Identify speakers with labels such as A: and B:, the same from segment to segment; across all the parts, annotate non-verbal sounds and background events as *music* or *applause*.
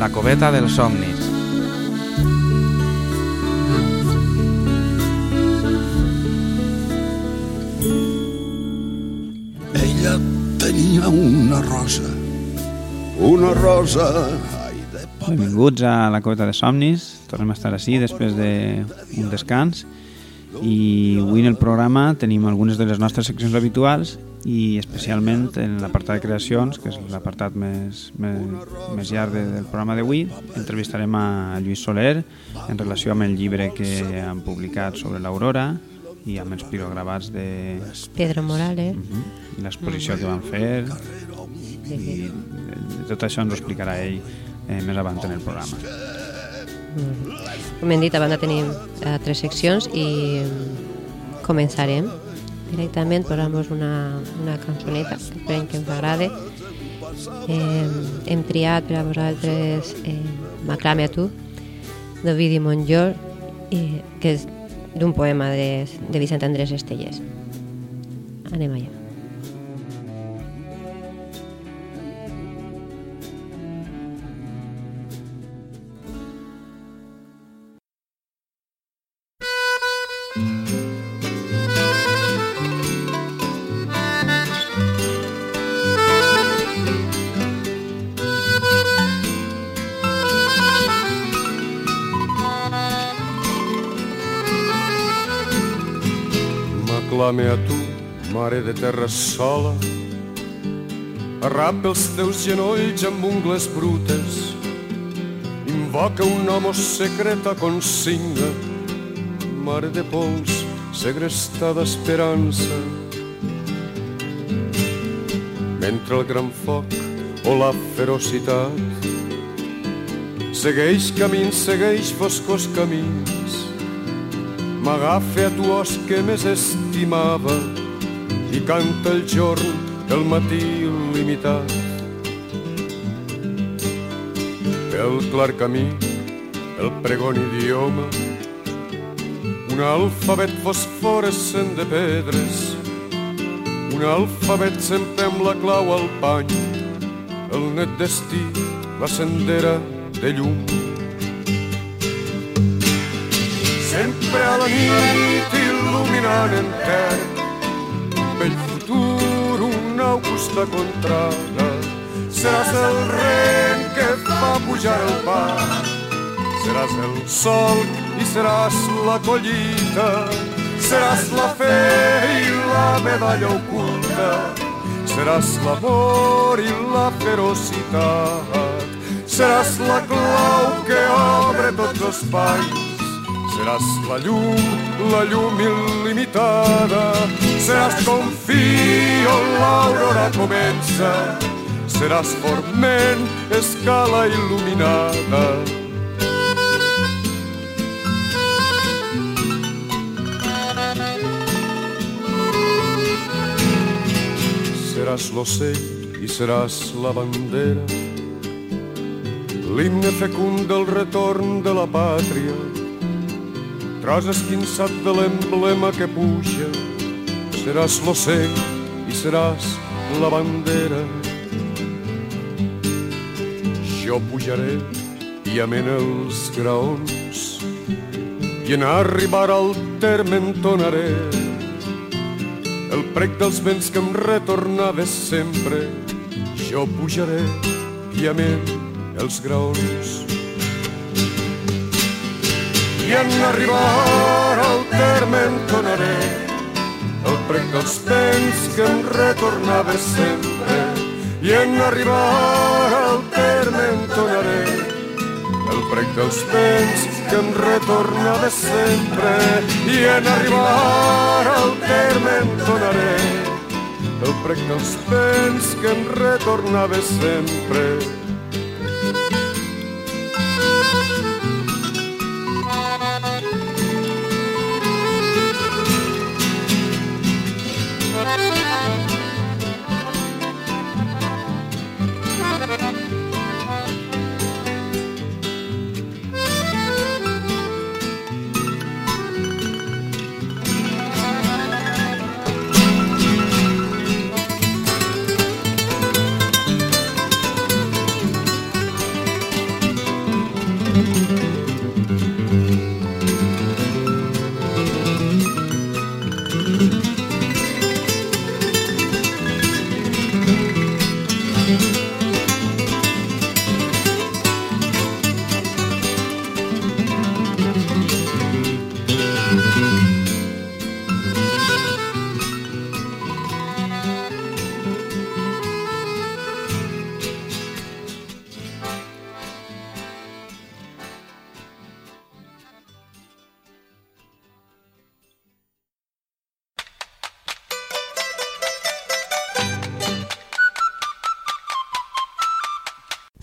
A: La coveta dels somnis.
B: Ella tenia una rosa, una rosa... Ai, de paper.
A: Benvinguts a la coveta de somnis. Tornem a estar així després d'un descans i avui en el programa tenim algunes de les nostres seccions habituals i especialment en l'apartat de creacions, que és l'apartat més, més, més llarg de, del programa d'avui, entrevistarem a Lluís Soler en relació amb el llibre que han publicat sobre l'Aurora i amb els pirogravats de...
C: Pedro Morales.
A: Uh -huh, l'exposició que van fer. I de tot això ens ho explicarà ell eh, més avant en el programa.
C: Com hem dit, a banda tenim eh, tres seccions i mm, començarem directament posant-vos una, una cançoneta que esperem que us agrade. Eh, hem triat per a vosaltres eh, Maclame a tu, d'Ovidi Montllor, eh, que és d'un poema de, de Vicent Andrés Estellers. Anem allà.
D: Mare de terra sola, arrapa els teus genolls amb ungles brutes, invoca un homo secreta consigna, mare de pols, segrestada esperança. Mentre el gran foc o la ferocitat segueix camins, segueix foscos camins, m'agafa a tu os que més estimava i canta el jorn del matí il·limitat. El clar camí, el pregon idioma, un alfabet fosforescent de pedres, un alfabet sempre amb la clau al pany, el net destí, la sendera de llum. Sempre a la nit il·luminant futur una augusta contrada. Seràs el ren que fa pujar el pa seràs el sol i seràs la collita. Seràs la fe i la medalla oculta. Seràs l'amor i la ferocitat. Seràs la clau que obre tots els espais Seràs la llum, la llum il·limitada. Seràs com fill on l'aurora comença. Seràs forment, escala il·luminada. Seràs l'ocell i seràs la bandera, l'himne fecund del retorn de la pàtria, tros esquinçat de l'emblema que puja, seràs l'ocell i seràs la bandera. Jo pujaré i amen els graons i en arribar al terme entonaré el prec dels vents que em retornava sempre. Jo pujaré i amen els graons i en arribar al terme entonaré el prec dels vents que em retornava sempre i en arribar al terme entonaré el prec dels vents que em retornava sempre i en arribar al terme entonaré el prec dels vents que em retornava sempre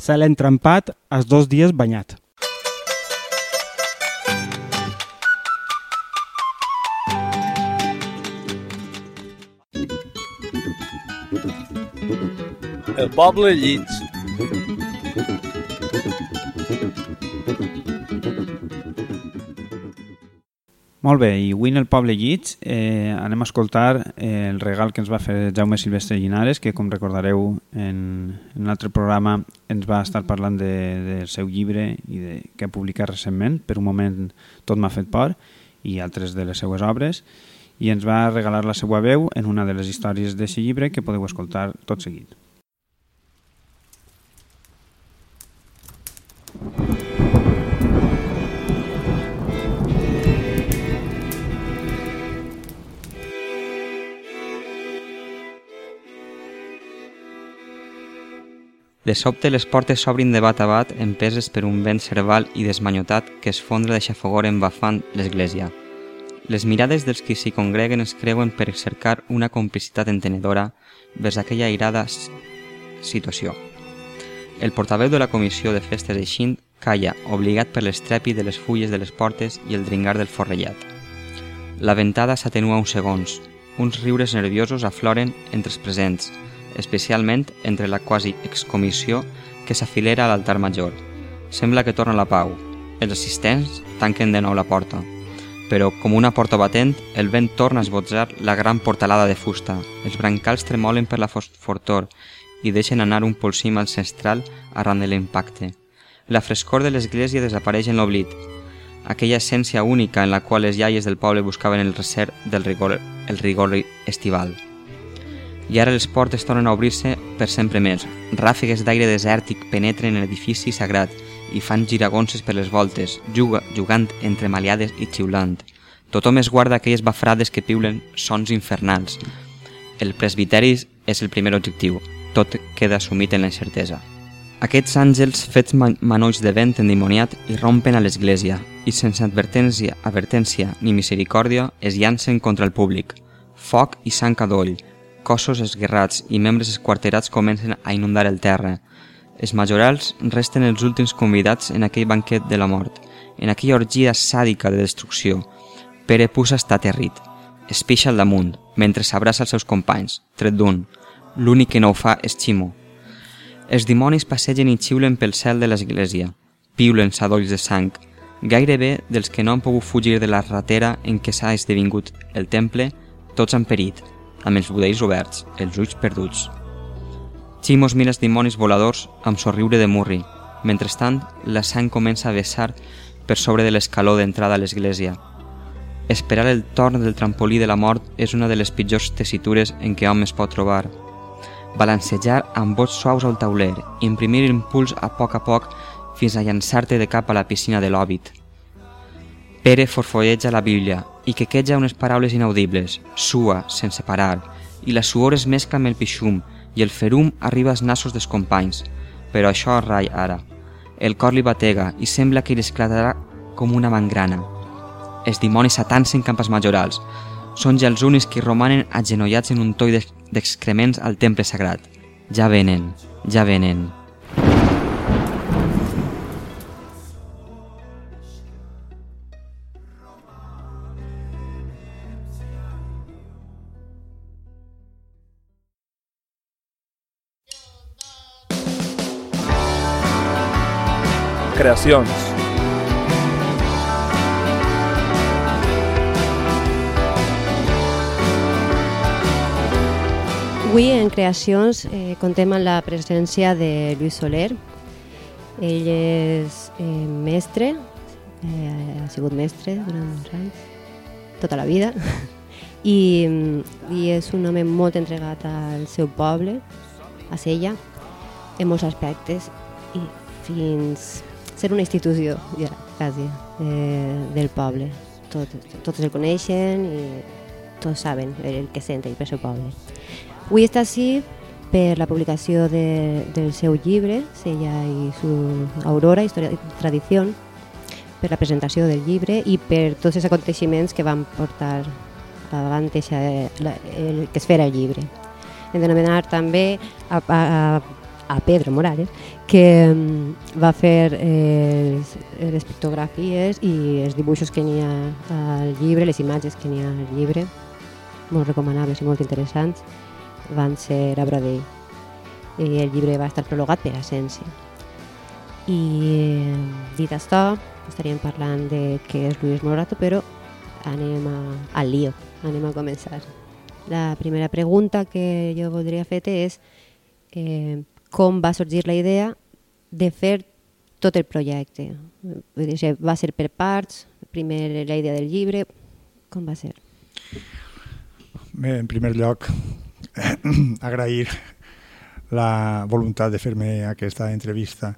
E: cel entrempat, els dos dies banyat.
F: El poble llits.
A: Molt bé, i avui en el Poble Llits eh, anem a escoltar eh, el regal que ens va fer Jaume Silvestre Llinares, que com recordareu en, en un altre programa ens va estar parlant de, del seu llibre i de, que ha publicat recentment, per un moment tot m'ha fet por, i altres de les seues obres, i ens va regalar la seva veu en una de les històries d'aquest llibre que podeu escoltar tot seguit.
G: De sobte les portes s'obrin de bat a bat empeses per un vent cerval i desmanyotat que es fondre de xafogor embafant l'església. Les mirades dels qui s'hi congreguen es creuen per cercar una complicitat entenedora vers aquella airada situació. El portaveu de la comissió de festes de Xint calla, obligat per l'estrepi de les fulles de les portes i el dringar del forrellat. La ventada s'atenua uns segons. Uns riures nerviosos afloren entre els presents, especialment entre la quasi excomissió que s'afilera a l'altar major. Sembla que torna la pau. Els assistents tanquen de nou la porta. Però, com una porta batent, el vent torna a esbotzar la gran portalada de fusta. Els brancals tremolen per la fortor i deixen anar un polsim ancestral arran de l'impacte. La frescor de l'església desapareix en l'oblit, aquella essència única en la qual les iaies del poble buscaven el recer del rigor, el rigor estival. I ara les portes tornen a obrir-se per sempre més. Ràfegues d'aire desèrtic penetren en l'edifici sagrat i fan giragonses per les voltes, juga, jugant entre maliades i xiulant. Tothom es guarda aquelles bafrades que piulen sons infernals. El presbiteri és el primer objectiu. Tot queda sumit en la incertesa. Aquests àngels fets man manolls de vent endimoniat irrompen a l'església i sense advertència, advertència ni misericòrdia es llancen contra el públic. Foc i sang cadoll, cossos esguerrats i membres esquarterats comencen a inundar el terra. Els majorals resten els últims convidats en aquell banquet de la mort, en aquella orgia sàdica de destrucció. Pere Pusa està aterrit. Es pixa al damunt, mentre s'abraça els seus companys, tret d'un. L'únic que no ho fa és Ximo. Els dimonis passegen i xiulen pel cel de l'església. Piulen sadolls de sang, gairebé dels que no han pogut fugir de la ratera en què s'ha esdevingut el temple, tots han perit, amb els budells oberts, els ulls perduts. Ximos mira els dimonis voladors amb sorriure de murri. Mentrestant, la sang comença a vessar per sobre de l'escaló d'entrada a l'església. Esperar el torn del trampolí de la mort és una de les pitjors tessitures en què hom es pot trobar. Balancejar amb vots suaus al tauler, imprimir impuls a poc a poc fins a llançar-te de cap a la piscina de l'òbit. Pere forfolleja la Bíblia i quequeja unes paraules inaudibles, sua, sense parar, i la suor es mescla amb el pixum i el ferum arriba als nassos dels companys, però això rai ara. El cor li batega i sembla que li esclatarà com una mangrana. Els dimonis s'atancen cap als majorals. Són ja els únics que romanen agenollats en un toll d'excrements al temple sagrat. Ja venen, ja venen.
F: Creacions.
C: Avui en Creacions eh, contem amb la presència de Lluís Soler. Ell és eh, mestre, eh, ha sigut mestre durant uns anys, tota la vida, *laughs* i, i és un home molt entregat al seu poble, a Sella, en molts aspectes, i fins ser una institució, ja, quasi, eh, del poble. Tot, tots el coneixen i tots saben el que sent ell per seu poble. Avui està així per la publicació de, del seu llibre, Sella i su Aurora, Història i Tradició, per la presentació del llibre i per tots els aconteixements que van portar davant la, el, que es fera el llibre. Hem de nomenar també a, a, a Pedro Morales, que mm, va fer eh, les pictografies i els dibuixos que n'hi ha al llibre, les imatges que n'hi ha al llibre, molt recomanables i molt interessants, van ser obra d'ell. I el llibre va estar prologat per Essència. I eh, dit això, estaríem parlant de què és Luis Morato, però anem a, al lío, anem a començar. La primera pregunta que jo voldria fer-te és eh, com va sorgir la idea de fer tot el projecte. Va ser per parts, primer la idea del llibre, com va ser?
H: Bé, en primer lloc, *clears throat* agrair la voluntat de fer-me aquesta entrevista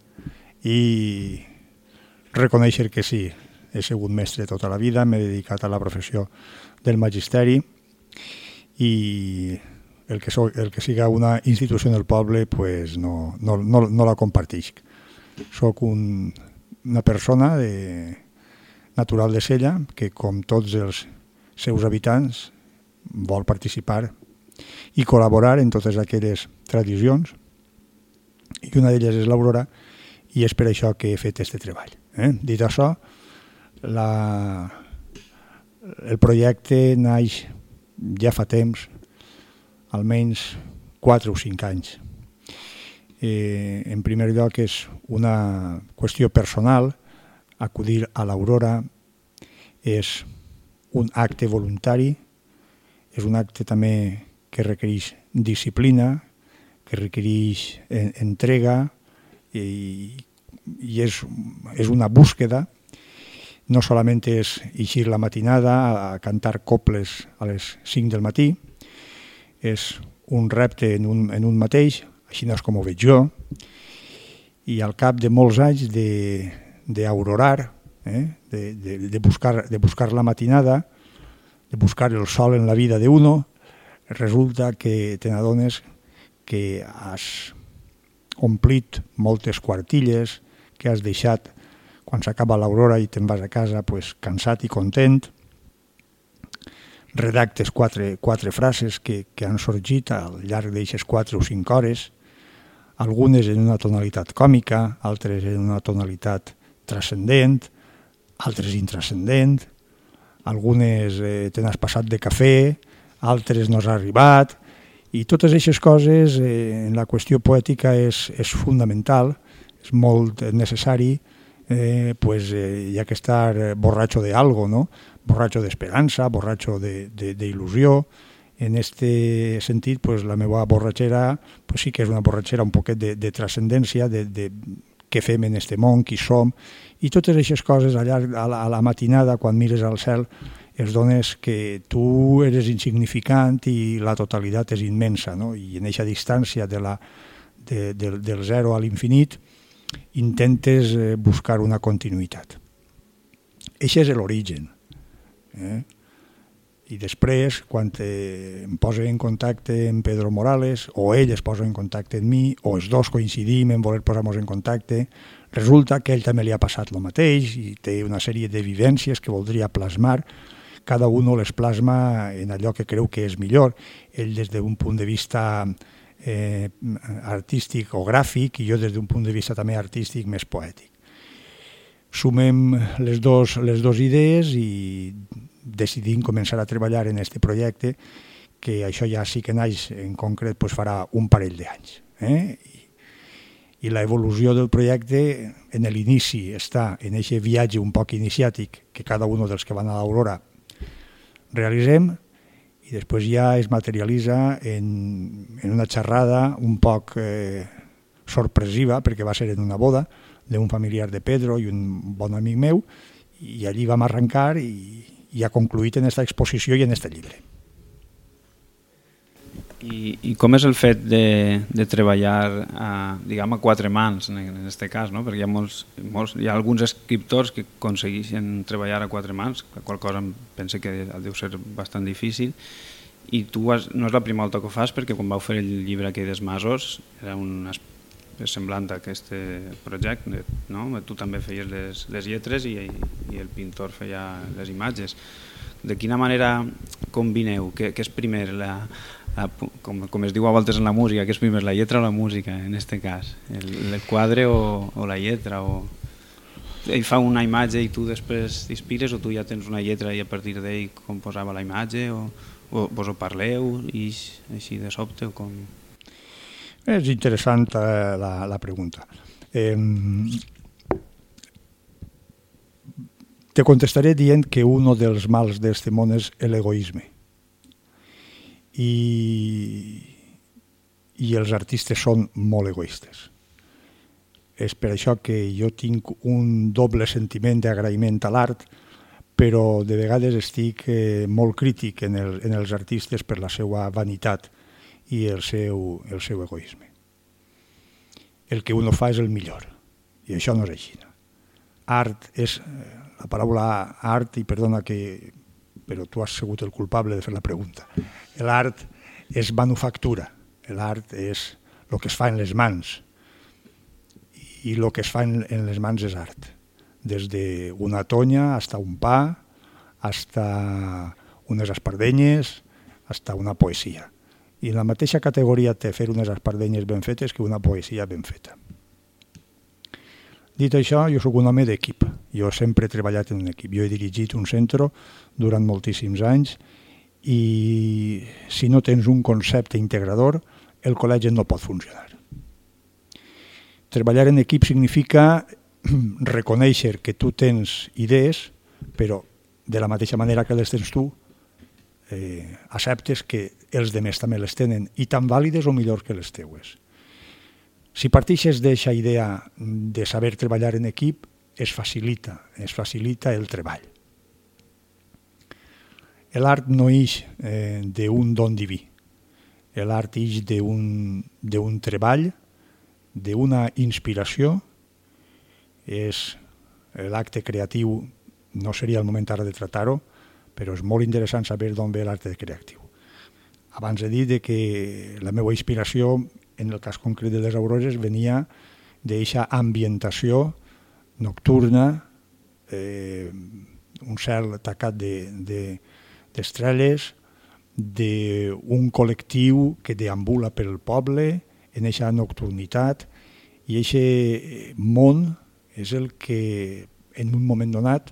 H: i reconèixer que sí, he sigut mestre tota la vida, m'he dedicat a la professió del magisteri i el que, so, el que siga una institució del poble pues no, no, no, no la compartisc. Soc un, una persona de, natural de Sella que, com tots els seus habitants, vol participar i col·laborar en totes aquelles tradicions i una d'elles és l'Aurora i és per això que he fet aquest treball. Eh? Dit això, la, el projecte naix ja fa temps, almenys 4 o 5 anys. Eh, en primer lloc és una qüestió personal, acudir a l'Aurora és un acte voluntari, és un acte també que requereix disciplina, que requereix entrega i, i és, és una búsqueda no solament és eixir la matinada a cantar coples a les 5 del matí, és un repte en un, en un mateix, així no és com ho veig jo, i al cap de molts anys d'aurorar, eh, de, de, de, buscar, de buscar la matinada, de buscar el sol en la vida de uno, resulta que te n'adones que has omplit moltes quartilles, que has deixat quan s'acaba l'aurora i te'n vas a casa pues, cansat i content, redactes quatre, quatre frases que, que han sorgit al llarg d'aixes quatre o cinc hores, algunes en una tonalitat còmica, altres en una tonalitat transcendent, altres intrascendent, algunes eh, te n'has passat de cafè, altres no has arribat, i totes aquestes coses eh, en la qüestió poètica és, és fundamental, és molt necessari eh, pues eh, ha que estar borratxo de algo, ¿no? Borratxo d'esperança, borratxo d'il·lusió. En este sentit, pues, la meva borratxera pues, sí que és una borratxera un poquet de, de transcendència, de, de què fem en este món, qui som, i totes aquestes coses allà a la, a la matinada, quan mires al cel, es dones que tu eres insignificant i la totalitat és immensa, no? i en aquesta distància de la, de, de, del zero a l'infinit, intentes eh, buscar una continuïtat. Això és l'origen. Eh? I després, quan eh, em posa en contacte amb Pedro Morales, o ell es posa en contacte amb mi, o els dos coincidim en voler posar-nos en contacte, resulta que ell també li ha passat el mateix i té una sèrie de vivències que voldria plasmar, cada un les plasma en allò que creu que és millor. Ell des d'un punt de vista eh, artístic o gràfic i jo des d'un punt de vista també artístic més poètic. Sumem les dos, les dos idees i decidim començar a treballar en aquest projecte que això ja sí que naix en concret pues, farà un parell d'anys. Eh? I, I la evolució del projecte en l'inici està en aquest viatge un poc iniciàtic que cada un dels que van a l'Aurora realitzem i després ja es materialitza en, en una xerrada un poc eh, sorpresiva, perquè va ser en una boda d'un familiar de Pedro i un bon amic meu, i allí vam arrencar i, i ha concluït en aquesta exposició i en aquest llibre.
A: I, I com és el fet de, de treballar a, diguem, a quatre mans, en aquest cas, no? perquè hi ha, molts, molts, hi ha alguns escriptors que aconsegueixen treballar a quatre mans, qual cosa em penso que deu ser bastant difícil, i tu has, no és la primera volta que ho fas perquè quan vau fer el llibre aquell dels Masos era un semblant a aquest projecte, no? tu també feies les, les lletres i, i el pintor feia les imatges. De quina manera combineu? Què, què és primer, la, a, com, com es diu a voltes en la música, que és primer la lletra o la música, en este cas, el, el quadre o, o la lletra, o ell fa una imatge i tu després t'inspires o tu ja tens una lletra i a partir d'ell composava la imatge o, o vos ho parleu i així de sobte o com...
H: Interessant eh, la, la pregunta. Eh, te contestaré dient que un dels mals d'este món és l'egoisme. I, I els artistes són molt egoistes. És per això que jo tinc un doble sentiment d'agraïment a l'art, però de vegades estic eh, molt crític en, el, en els artistes per la seva vanitat i el seu, el seu egoisme. El que uno fa és el millor, i això no és així. Art és, eh, la paraula art, i perdona que, però tu has sigut el culpable de fer la pregunta. L'art és manufactura, l'art és el que es fa en les mans, i el que es fa en, les mans és art. Des d'una tonya hasta un pa, hasta unes espardenyes, hasta una poesia. I en la mateixa categoria té fer unes espardenyes ben fetes que una poesia ben feta. Dit això, jo sóc un home d'equip. Jo sempre he treballat en un equip. Jo he dirigit un centre durant moltíssims anys i si no tens un concepte integrador, el col·legi no pot funcionar. Treballar en equip significa *clears throat* reconèixer que tu tens idees, però de la mateixa manera que les tens tu, eh, acceptes que els demés també les tenen, i tan vàlides o millor que les teues. Si partixes d'aquesta idea de saber treballar en equip, es facilita, es facilita el treball. L'art no ix eh, d'un don diví, l'art ix d'un treball d'una inspiració, és l'acte creatiu, no seria el moment ara de tractar-ho, però és molt interessant saber d'on ve l'acte creatiu. Abans he dit que la meva inspiració, en el cas concret de les aurores, venia d'aquesta ambientació nocturna, eh, un cel tacat d'estrelles, de, d'un col·lectiu que deambula pel poble, en aquesta nocturnitat i aquest món és el que en un moment donat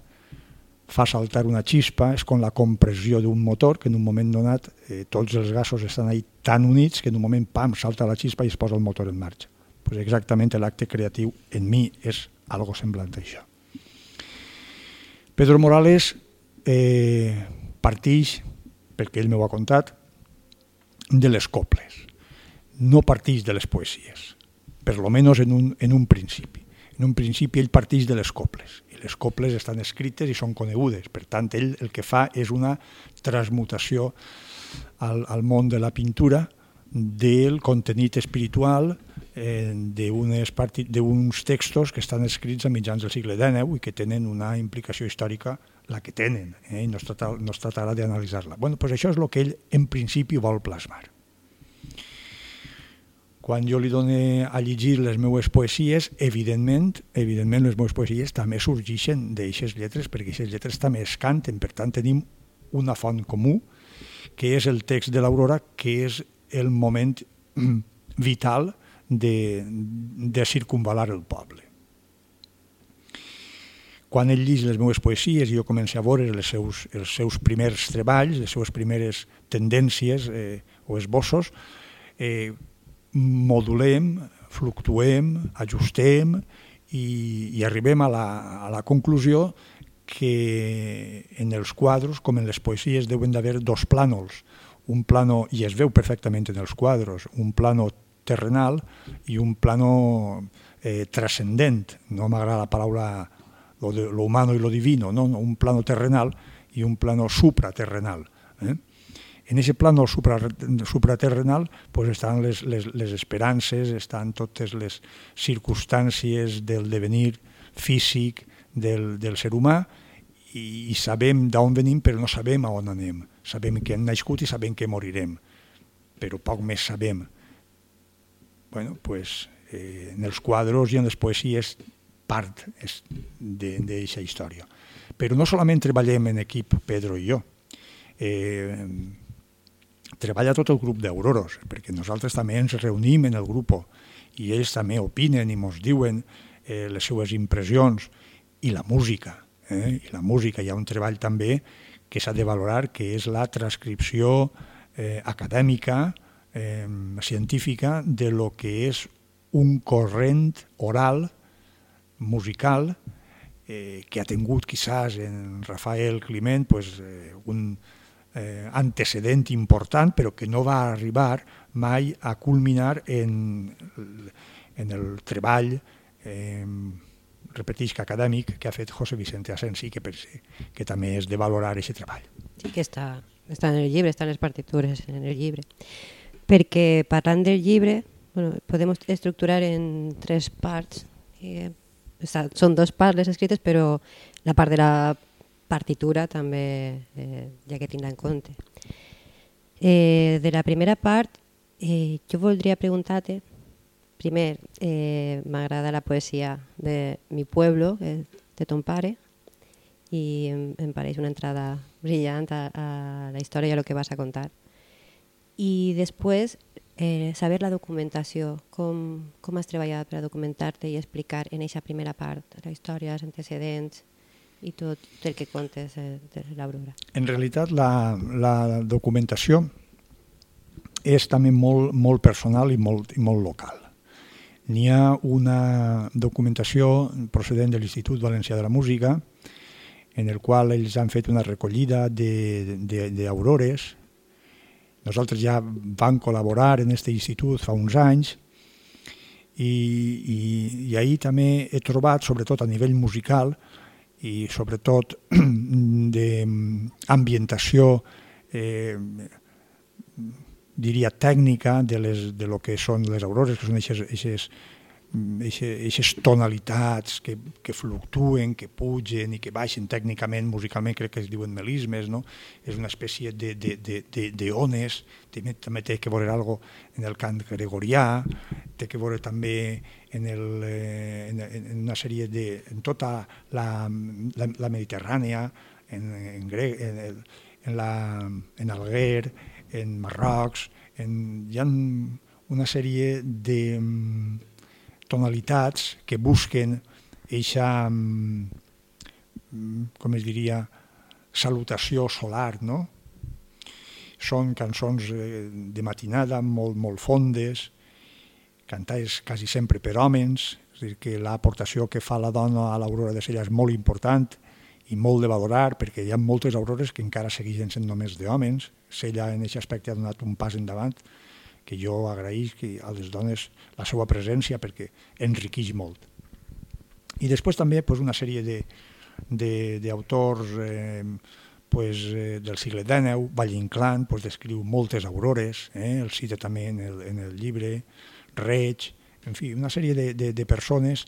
H: fa saltar una xispa, és com la compressió d'un motor, que en un moment donat eh, tots els gasos estan ahí tan units que en un moment, pam, salta la xispa i es posa el motor en marxa. Pues exactament l'acte creatiu en mi és algo semblant a això. Pedro Morales eh, partix, perquè ell m'ho ha contat, de les coples no parteix de les poesies, per lo menos en un, en un principi. En un principi ell parteix de les coples, les coples estan escrites i són conegudes. Per tant, ell el que fa és una transmutació al, al món de la pintura del contenit espiritual eh, d'uns textos que estan escrits a mitjans del segle XIX i que tenen una implicació històrica la que tenen, eh, i no es, trata, no es d'analitzar-la. Bueno, pues això és el que ell en principi vol plasmar quan jo li dono a llegir les meues poesies, evidentment, evidentment les meues poesies també sorgeixen d'aixes lletres, perquè aquestes lletres també es canten, per tant tenim una font comú, que és el text de l'Aurora, que és el moment *clears throat* vital de, de circunvalar el poble. Quan ell llig les meves poesies i jo començo a veure els seus, els seus primers treballs, les seves primeres tendències eh, o esbossos, eh, modulem, fluctuem, ajustem i, i arribem a la, a la conclusió que en els quadros, com en les poesies, deuen d'haver dos plànols. Un plano, i es veu perfectament en els quadros, un plano terrenal i un plano eh, transcendent. No m'agrada la paraula lo, de, lo humano i lo divino, no? un plano terrenal i un plano supraterrenal. Eh? En aquest plano supra, supraterrenal pues, estan les, les, les esperances, estan totes les circumstàncies del devenir físic del, del ser humà i, i sabem d'on venim però no sabem a on anem. Sabem que hem nascut i sabem que morirem, però poc més sabem. Bueno, pues, eh, en els quadros i en les poesies part d'aquesta història. Però no solament treballem en equip, Pedro i jo. Eh, treballa tot el grup d'Auroros, perquè nosaltres també ens reunim en el grup i ells també opinen i ens diuen eh, les seues impressions i la música. Eh? I la música, hi ha un treball també que s'ha de valorar, que és la transcripció eh, acadèmica, eh, científica, de lo que és un corrent oral, musical, eh, que ha tingut quizás en Rafael Climent pues, eh, un eh, antecedent important, però que no va arribar mai a culminar en, en el treball eh, repetisc acadèmic que ha fet José Vicente Asensi, que, que també és de valorar aquest treball.
C: Sí que està, està en el llibre, estan les partitures en el llibre. Perquè parlant del llibre, bueno, podem estructurar en tres parts. Eh, són dos parts les escrites, però la part de la partitura també eh, ja que tindrà en compte. Eh, de la primera part, eh, jo voldria preguntar-te, primer, eh, m'agrada la poesia de Mi pueblo, eh, de ton pare, i em, em pareix una entrada brillant a, a la història i a lo que vas a contar. I després, eh, saber la documentació, com, com has treballat per a documentar-te i explicar en aquesta primera part la història, els antecedents i tot el que contes de, de l'Aurora.
H: En realitat, la, la documentació és també molt, molt personal i molt, i molt local. N'hi ha una documentació procedent de l'Institut Valencià de la Música, en el qual ells han fet una recollida d'aurores nosaltres ja vam col·laborar en aquest institut fa uns anys i, i, i ahir també he trobat, sobretot a nivell musical i sobretot *clears throat* d'ambientació eh, diria tècnica de, les, de lo que són les aurores, que són aquestes aquestes tonalitats que, que fluctuen, que pugen i que baixen tècnicament, musicalment crec que es diuen melismes, no? és una espècie d'ones, també, també té que veure algo en el cant gregorià, té que veure també en, el, eh, en, en una sèrie de... en tota la, la, la Mediterrània, en, en, grec, en, el, en, la, en Alger, en Marrocs, en, hi ha una sèrie de tonalitats que busquen eixa, mm, com es diria, salutació solar, no? Són cançons eh, de matinada molt, molt fondes, cantades quasi sempre per homes, és dir, que l'aportació que fa la dona a l'aurora de Sella és molt important i molt de valorar, perquè hi ha moltes aurores que encara segueixen sent només d'homes. Sella en aquest aspecte ha donat un pas endavant, que jo agraïsc a les dones la seva presència perquè enriqueix molt. I després també pues, una sèrie d'autors eh, pues, eh, del segle XIX, Valle Inclán pues, descriu moltes aurores, eh, el cita també en el, en el llibre, Reig, en fi, una sèrie de, de, de persones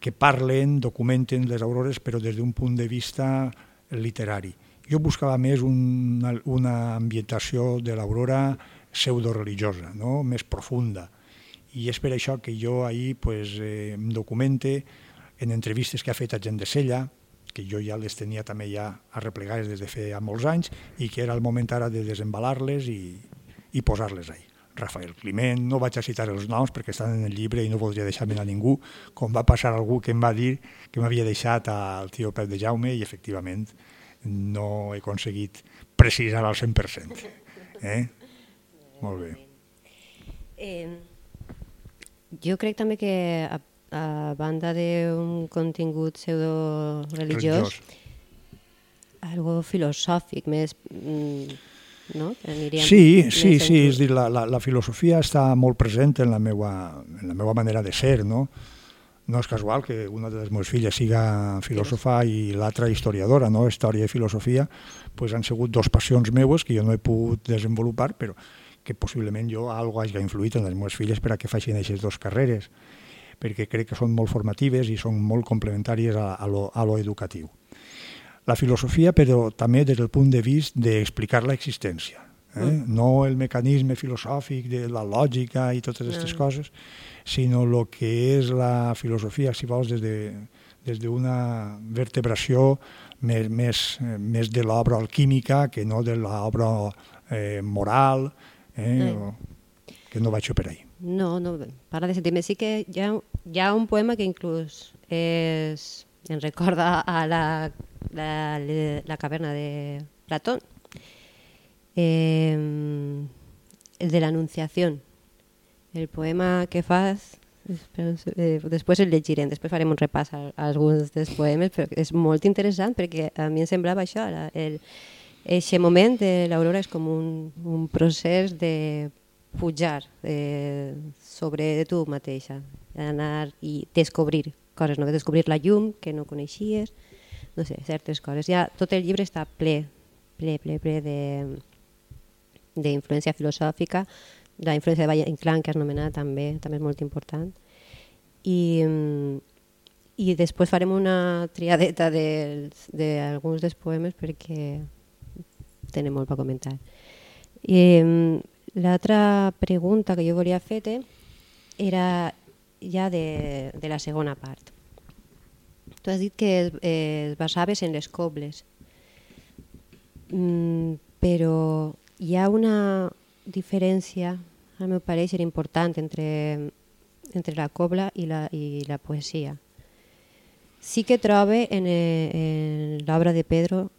H: que parlen, documenten les aurores, però des d'un punt de vista literari. Jo buscava més una, una ambientació de l'aurora pseudo-religiosa, no? més profunda. I és per això que jo ahir pues, eh, em documente en entrevistes que ha fet a gent de Sella, que jo ja les tenia també ja arreplegades des de fa molts anys i que era el moment ara de desembalar-les i, i posar-les ahí. Rafael Climent, no vaig a citar els noms perquè estan en el llibre i no voldria deixar-me a ningú, com va passar algú que em va dir que m'havia deixat al tio Pep de Jaume i efectivament no he aconseguit precisar al 100%. Eh? Molt bé.
C: Eh, jo crec també que a, a banda d'un contingut pseudo-religiós, algo filosòfic, més... Mm, no?
H: sí, sí, sí, és dir, la, la, la filosofia està molt present en la meva, en la meva manera de ser, no? No és casual que una de les meves filles siga filòsofa i l'altra historiadora, no? Història i filosofia, pues han sigut dos passions meues que jo no he pogut desenvolupar, però que possiblement jo algo hagi influït en les meves filles per a que facin aquestes dues carreres, perquè crec que són molt formatives i són molt complementàries a, a, lo, a lo educatiu. La filosofia, però també des del punt de vista d'explicar l'existència, eh? Mm. no el mecanisme filosòfic de la lògica i totes aquestes mm. coses, sinó el que és la filosofia, si vols, des de, des d'una vertebració més, més, més de l'obra alquímica que no de l'obra eh, moral, eh, o, que no vaig per ahí.
C: No, no, para de sentir-me. Sí que hi ha, hi ha un poema que inclús és, em recorda a la, la, la caverna de Platón, eh, el de l'Anunciació. El poema que fas Espera, eh, després el llegirem, després farem un repàs a, a alguns dels poemes, però és molt interessant perquè a mi em semblava això, la, el, eixe moment de l'aurora és com un, un procés de pujar eh, sobre tu mateixa, anar i descobrir coses noves, descobrir la llum que no coneixies, no sé, certes coses. Ja tot el llibre està ple, ple, ple, ple de d'influència filosòfica, la influència de Valle Inclán, que has anomenat també, també és molt important. I, i després farem una triadeta d'alguns de, de dels poemes perquè tenen molt per comentar. I l'altra pregunta que jo volia fer era ja de, de la segona part. Tu has dit que es, es basaves en les cobles, mm, però hi ha una diferència, al meu pareixer, important entre, entre la cobla i la, i la poesia. Sí que trobe en, en l'obra de Pedro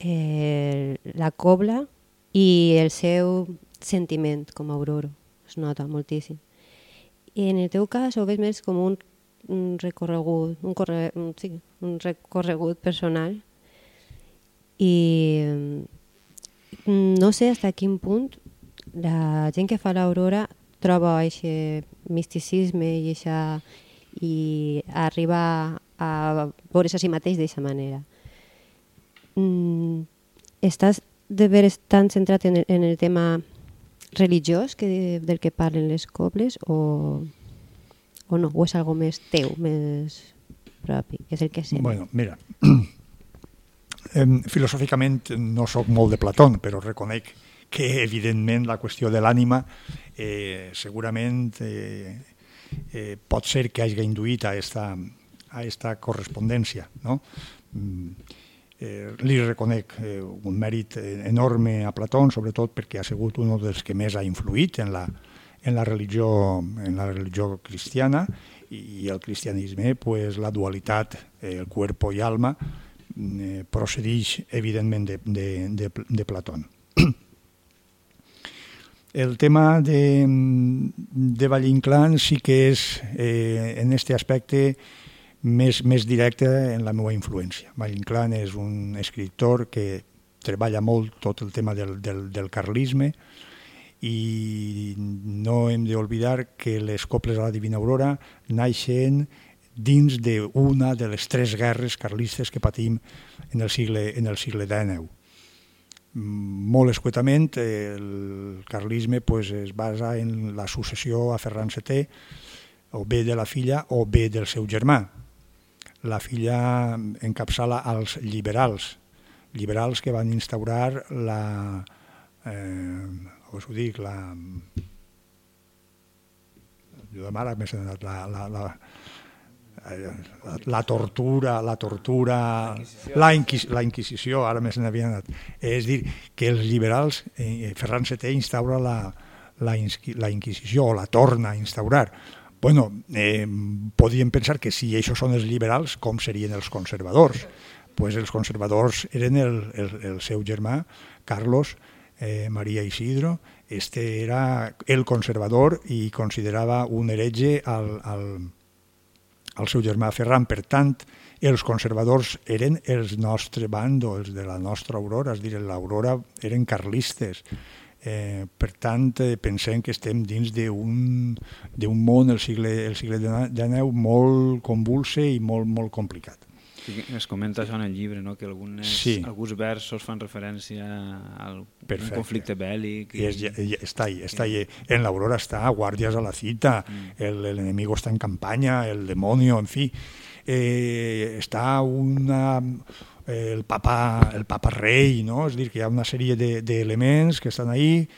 C: eh, la cobla i el seu sentiment com a aurora. Es nota moltíssim. I en el teu cas ho veig més com un, un recorregut, un, corre, un, sí, un recorregut personal i mm, no sé fins a quin punt la gent que fa l'aurora troba aquest misticisme i, eixa, i arriba a veure's a si mateix d'aquesta manera mm, estàs de veres tan centrat en el, en el tema religiós que, del que parlen les cobles o, o no? O és algo més teu, més propi? És el que sé.
H: Bueno, mira, *clears throat* filosòficament no sóc molt de Platón, però reconec que evidentment la qüestió de l'ànima eh, segurament eh, eh, pot ser que hagi induït a esta, a esta correspondència. No? Mm eh, li reconec eh, un mèrit enorme a Platón, sobretot perquè ha sigut un dels que més ha influït en la, en la, religió, en la religió cristiana i el cristianisme, pues, la dualitat, eh, el cuerpo i alma, eh, procedeix evidentment de, de, de, de Platón. *clears throat* El tema de, de Valle Inclán sí que és, eh, en aquest aspecte, més, més directe en la meva influència. Valle Inclán és un escriptor que treballa molt tot el tema del, del, del carlisme i no hem d'oblidar que les coples a la Divina Aurora naixen dins d'una de les tres guerres carlistes que patim en el segle, en el segle XIX. Molt escuetament, el carlisme pues, es basa en la successió a Ferran VII, o bé de la filla o bé del seu germà, la filla encapçala als liberals, liberals que van instaurar la... Eh, us ho dic, la... Jo de mare m'he sentat la, la, la, la, la tortura, la tortura, la, inquis, la Inquisició, ara més n'havia anat. És dir, que els liberals, eh, Ferran VII instaura la, la, la Inquisició, o la torna a instaurar, Bueno, eh, podríem pensar que si això són els liberals, com serien els conservadors? pues els conservadors eren el, el, el seu germà, Carlos eh, Maria Isidro, este era el conservador i considerava un heretge al, al, al seu germà Ferran. Per tant, els conservadors eren els nostre bando, els de la nostra aurora, és dir, l'aurora eren carlistes. Eh, per tant, eh, pensem que estem dins d'un món, el segle, el segle XIX, molt convulse i molt, molt complicat.
A: Sí, es comenta això en el llibre, no? que algunes, sí. alguns versos fan referència al Perfecte. conflicte bèl·lic.
H: I... I és, ja, està ahí, està ahí. En l'Aurora està, guàrdies a la cita, mm. el, el enemigo està en campanya, el demonio, en fi. Eh, està una, el papa, el papa rei, no? és dir, que hi ha una sèrie d'elements de, que estan ahí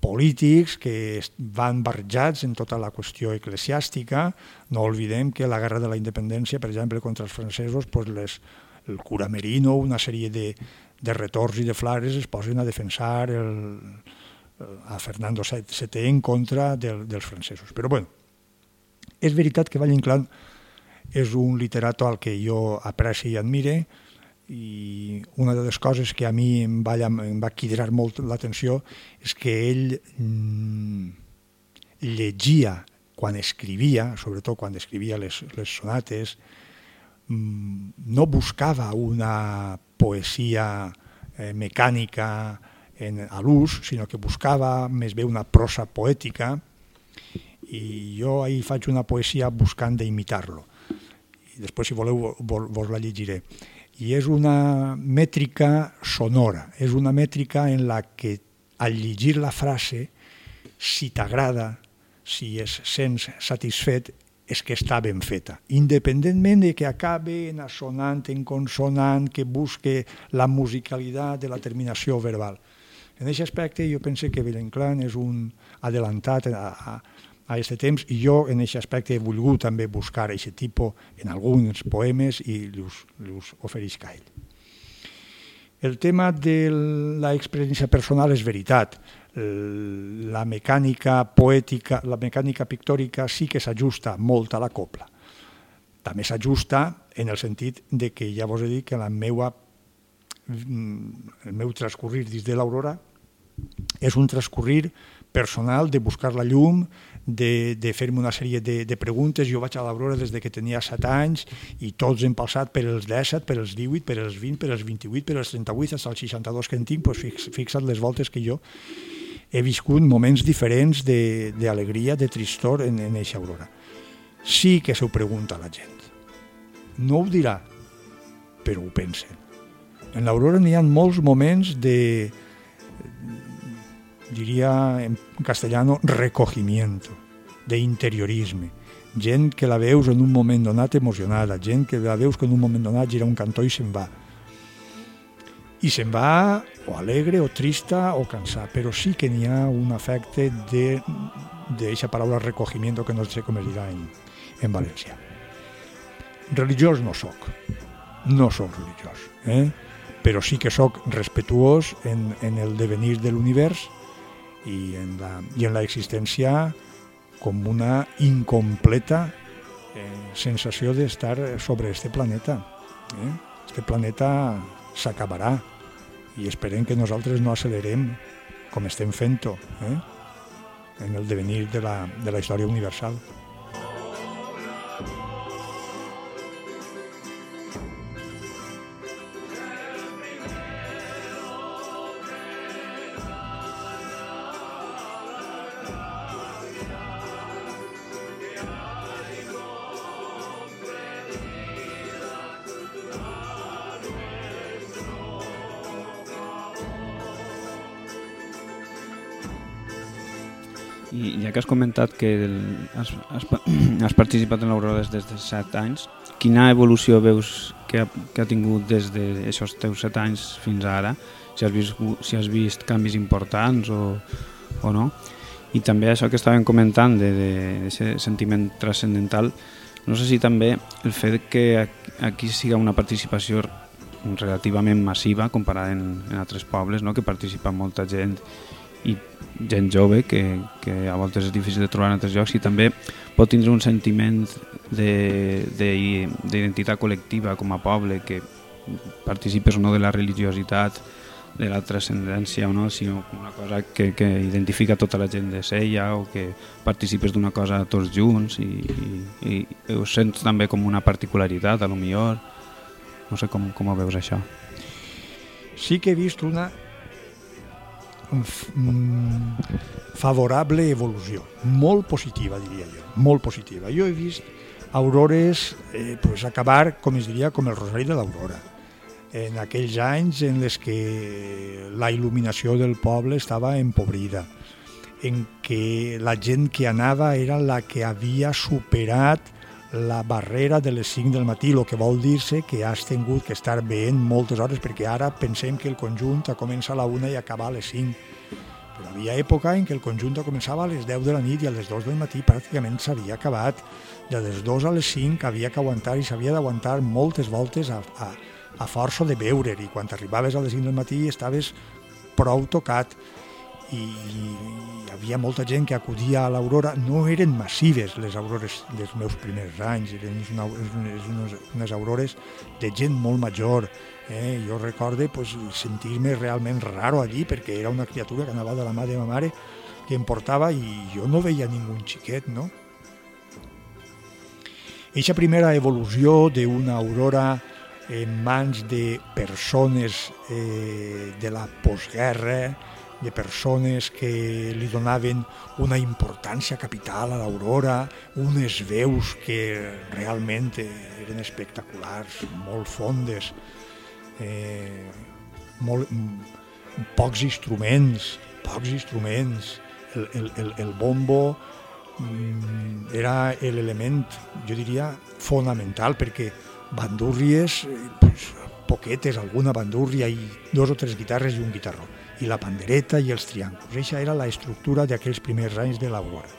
H: polítics que van barrejats en tota la qüestió eclesiàstica. No oblidem que la guerra de la independència, per exemple, contra els francesos, pues les, el cura Merino, una sèrie de, de retorts i de flares es posen a defensar el, a Fernando VII en contra del, dels francesos. Però bueno, és veritat que Valle Inclán és un literato al que jo apreci i admire, i una de les coses que a mi em va, em va cridar molt l'atenció és que ell mm, llegia quan escrivia, sobretot quan escrivia les, les sonates, mm, no buscava una poesia eh, mecànica en, a l'ús, sinó que buscava més bé una prosa poètica i jo ahir faig una poesia buscant d'imitar-lo. I després, si voleu, vos la llegiré i és una mètrica sonora, és una mètrica en la que al llegir la frase, si t'agrada, si es sents satisfet, és que està ben feta, independentment de que acabe en assonant, en consonant, que busque la musicalitat de la terminació verbal. En aquest aspecte jo penso que Belenclan és un adelantat a, a, a aquest temps i jo en aquest aspecte he volgut també buscar aquest tipus en alguns poemes i us oferisc a ell. El tema de l'experiència personal és veritat. La mecànica poètica, la mecànica pictòrica sí que s'ajusta molt a la copla. També s'ajusta en el sentit de que ja vos he dit que la meua, el meu transcorrir dins de l'Aurora és un transcorrir personal de buscar la llum, de, de fer-me una sèrie de, de preguntes. Jo vaig a l'Aurora des de que tenia 7 anys i tots hem passat per els 17, per els 18, per els 20, per els 28, per els 38, fins als 62 que en tinc, doncs fix, fixa't les voltes que jo he viscut moments diferents d'alegria, de, de tristor en, en eixa aurora. Sí que s'ho pregunta la gent. No ho dirà, però ho pensen. En l'aurora n'hi ha molts moments de, diria en castellano, recogimiento, d'interiorisme. Gent que la veus en un moment donat emocionada, gent que la veus que en un moment donat gira un cantó i se'n va. I se'n va o alegre, o trista, o cansat, però sí que n'hi ha un efecte de d'aquesta paraula recogimiento que no sé com es dirà en, en valencià. Religiós no sóc, no sóc religiós, eh? però sí que sóc respetuós en, en el devenir de l'univers i en la, i en la existència com una incompleta eh, sensació d'estar sobre este planeta. Eh? Este planeta s'acabarà i esperem que nosaltres no accelerem com estem fent-ho eh? en el devenir de la, de la història universal.
A: Que has comentat que el, has, has, *clears throat* has participat en l'Aurora des de 7 anys, quina evolució veus que ha, que ha tingut des d'aquests teus 7 anys fins ara? Si has vist, si has vist canvis importants o, o no? I també això que estàvem comentant d'aquest sentiment transcendental, no sé si també el fet que aquí siga una participació relativament massiva comparada en, en altres pobles, no? que participa molta gent i gent jove que, que a voltes és difícil de trobar en altres llocs i també pot tindre un sentiment d'identitat col·lectiva com a poble que participes o no de la religiositat de la transcendència o no, sinó una cosa que, que identifica tota la gent de Sella o que participes d'una cosa tots junts i, i, i ho sents també com una particularitat, a lo millor. No sé com, com ho veus això.
H: Sí que he vist una favorable evolució, molt positiva, diria jo, molt positiva. Jo he vist aurores eh, pues, acabar, com es diria, com el Rosari de l'Aurora. En aquells anys en les que la il·luminació del poble estava empobrida, en què la gent que anava era la que havia superat la barrera de les 5 del matí, el que vol dir-se que has tingut que estar veient moltes hores, perquè ara pensem que el conjunt comença a la 1 i acaba a les 5. Però havia època en què el conjunt començava a les 10 de la nit i a les 2 del matí pràcticament s'havia acabat. De les 2 a les 5 havia que aguantar i s'havia d'aguantar moltes voltes a, a, a força de beure i quan arribaves a les 5 del matí estaves prou tocat i hi havia molta gent que acudia a l'aurora, no eren massives les aurores dels meus primers anys, eren una, unes, unes aurores de gent molt major. Eh? Jo recorde pues, sentir-me realment raro allí perquè era una criatura que anava de la mà de ma mare que em portava i jo no veia ningú xiquet, no? Eixa primera evolució d'una aurora en mans de persones eh, de la postguerra, de persones que li donaven una importància capital a l'aurora, unes veus que realment eren espectaculars, molt fondes, eh, molt, pocs instruments, pocs instruments. El, el, el, el bombo mm, era l'element, jo diria, fonamental, perquè bandúrries, eh, pues, poquetes, alguna bandúrria i dos o tres guitarres i un guitarró, i la pandereta i els triànguls. Eixa era la estructura d'aquells primers anys de l'Aurora.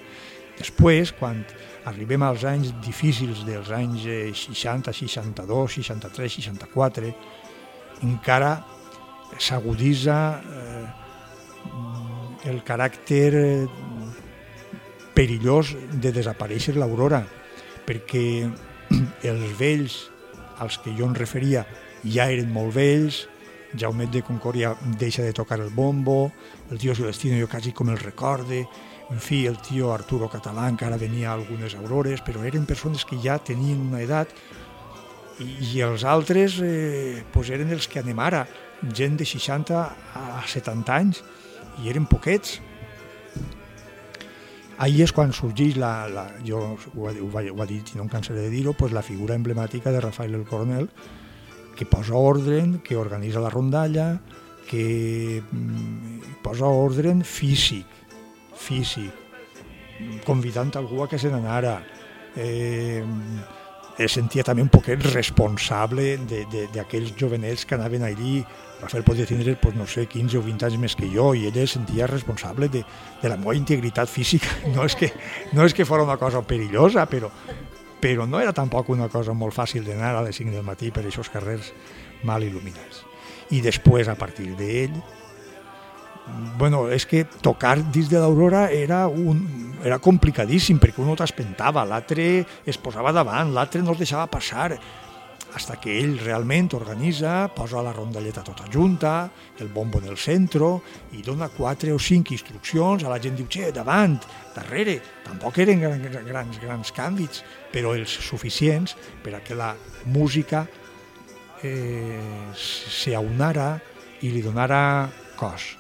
H: Després, quan arribem als anys difícils dels anys 60, 62, 63, 64, encara s'aguditza eh, el caràcter eh, perillós de desaparèixer l'Aurora, perquè *clears throat* els vells als que jo em referia ja eren molt vells, Jaumet de Concòria deixa de tocar el bombo, el tio Celestino jo quasi com el recorde, en fi, el tio Arturo Català encara venia algunes aurores, però eren persones que ja tenien una edat i, i els altres eh, pues eren els que anem ara, gent de 60 a 70 anys, i eren poquets. Ahí és quan sorgeix la, la jo ho ho, ho ha dit i no em cansaré de dir-ho, pues la figura emblemàtica de Rafael el Coronel, que posa ordre, que organitza la rondalla, que mm, posa ordre físic, físic, convidant algú a que se n'anara. Eh, es sentia també un poquet responsable d'aquells jovenets que anaven allí. Rafael podia tindre, pues, no sé, 15 o 20 anys més que jo i ell es sentia responsable de, de la meva integritat física. *laughs* No és, que, no és que fos una cosa perillosa, però, però no era tampoc una cosa molt fàcil d'anar a les 5 del matí per aquests carrers mal il·luminats. I després, a partir d'ell, bueno, és que tocar dins de l'Aurora era, un, era complicadíssim perquè un t'espentava, l'altre es posava davant, l'altre no es deixava passar hasta que ell realment organitza, posa la rondalleta tota junta, el bombo en el centre i dona quatre o cinc instruccions, a la gent diu, che, davant, darrere, tampoc eren grans, grans, grans canvis, però els suficients per a que la música eh, s'aunara i li donara cos.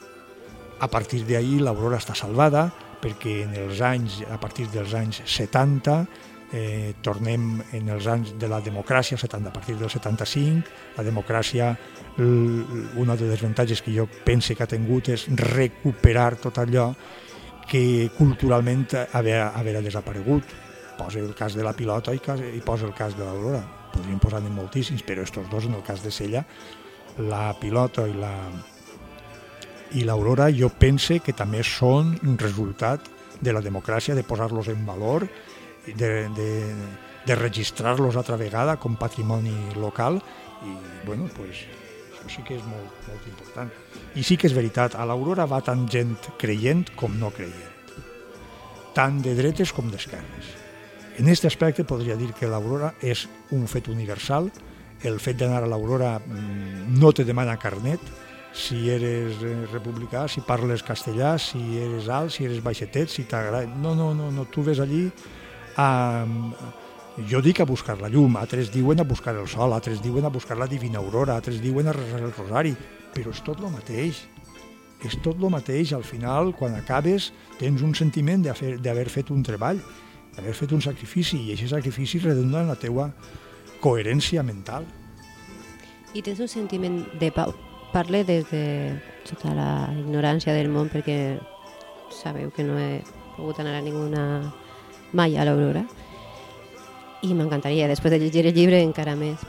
H: A partir d'ahir l'Aurora està salvada perquè en els anys, a partir dels anys 70 eh, tornem en els anys de la democràcia, 70, a partir del 75, la democràcia, una de les avantatges que jo pense que ha tingut és recuperar tot allò que culturalment havia, havia desaparegut. Posa el cas de la pilota i, cas, i posa el cas de l'Aurora. Podríem posar-ne moltíssims, però estos dos, en el cas de Sella, la pilota i la, i l'Aurora jo pense que també són un resultat de la democràcia, de posar-los en valor, de, de, de registrar-los altra vegada com patrimoni local i, bueno, pues, això sí que és molt, molt important. I sí que és veritat, a l'Aurora va tant gent creient com no creient, tant de dretes com d'esquerres. En aquest aspecte podria dir que l'Aurora és un fet universal, el fet d'anar a l'Aurora mm, no te demana carnet, si eres eh, republicà, si parles castellà, si eres alt, si eres baixetet, si t'agrada... No, no, no, no, tu ves allí a... Jo dic a buscar la llum, altres diuen a buscar el sol, altres diuen a buscar la divina aurora, altres diuen a resar el rosari, però és tot el mateix. És tot el mateix. Al final, quan acabes, tens un sentiment d'haver fet un treball, d'haver fet un sacrifici, i aquest sacrifici redunda en la teua coherència mental.
C: I tens un sentiment de pau parle des de tota la ignorància del món perquè sabeu que no he pogut anar a ninguna mai a l'Aurora i m'encantaria, després de llegir el llibre encara més.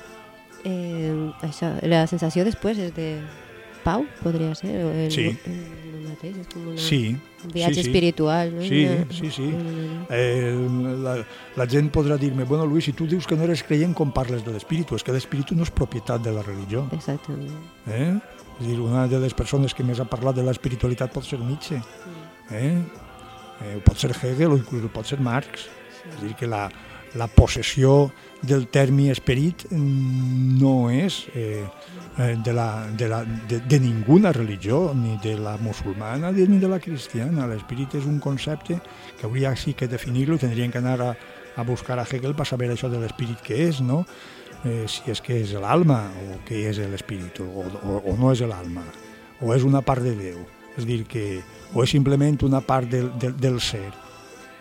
C: Eh, això, la sensació després és de pau, podria ser? O el,
H: Sí.
C: El, el mateix, és com una,
H: Sí,
C: un viatge
H: sí, sí.
C: espiritual, no?
H: Sí,
C: Una-
H: sí, sí.
C: No.
H: Eh, la, la gent podrà dir-me, bueno, Luis, si tu dius que no eres creient, com parles de l'espíritu? És que l'espíritu no és propietat de la religió.
C: Exactament.
H: Eh? És dir, una de les persones que més ha parlat de l'espiritualitat pot ser Nietzsche, eh? Eh, pot ser Hegel o inclús pot ser Marx. És dir, que la, la possessió del termi esperit no és eh, eh, de, la, de, la, de, de ninguna religió, ni de la musulmana ni de la cristiana. L'esperit és un concepte que hauria sí que definir-lo, tindrien que anar a, a buscar a Hegel per saber això de l'esperit que és, no? eh, si és que és l'alma o què és l'espíritu o, o, o no és l'alma o és una part de Déu és dir que o és simplement una part del, del, del ser.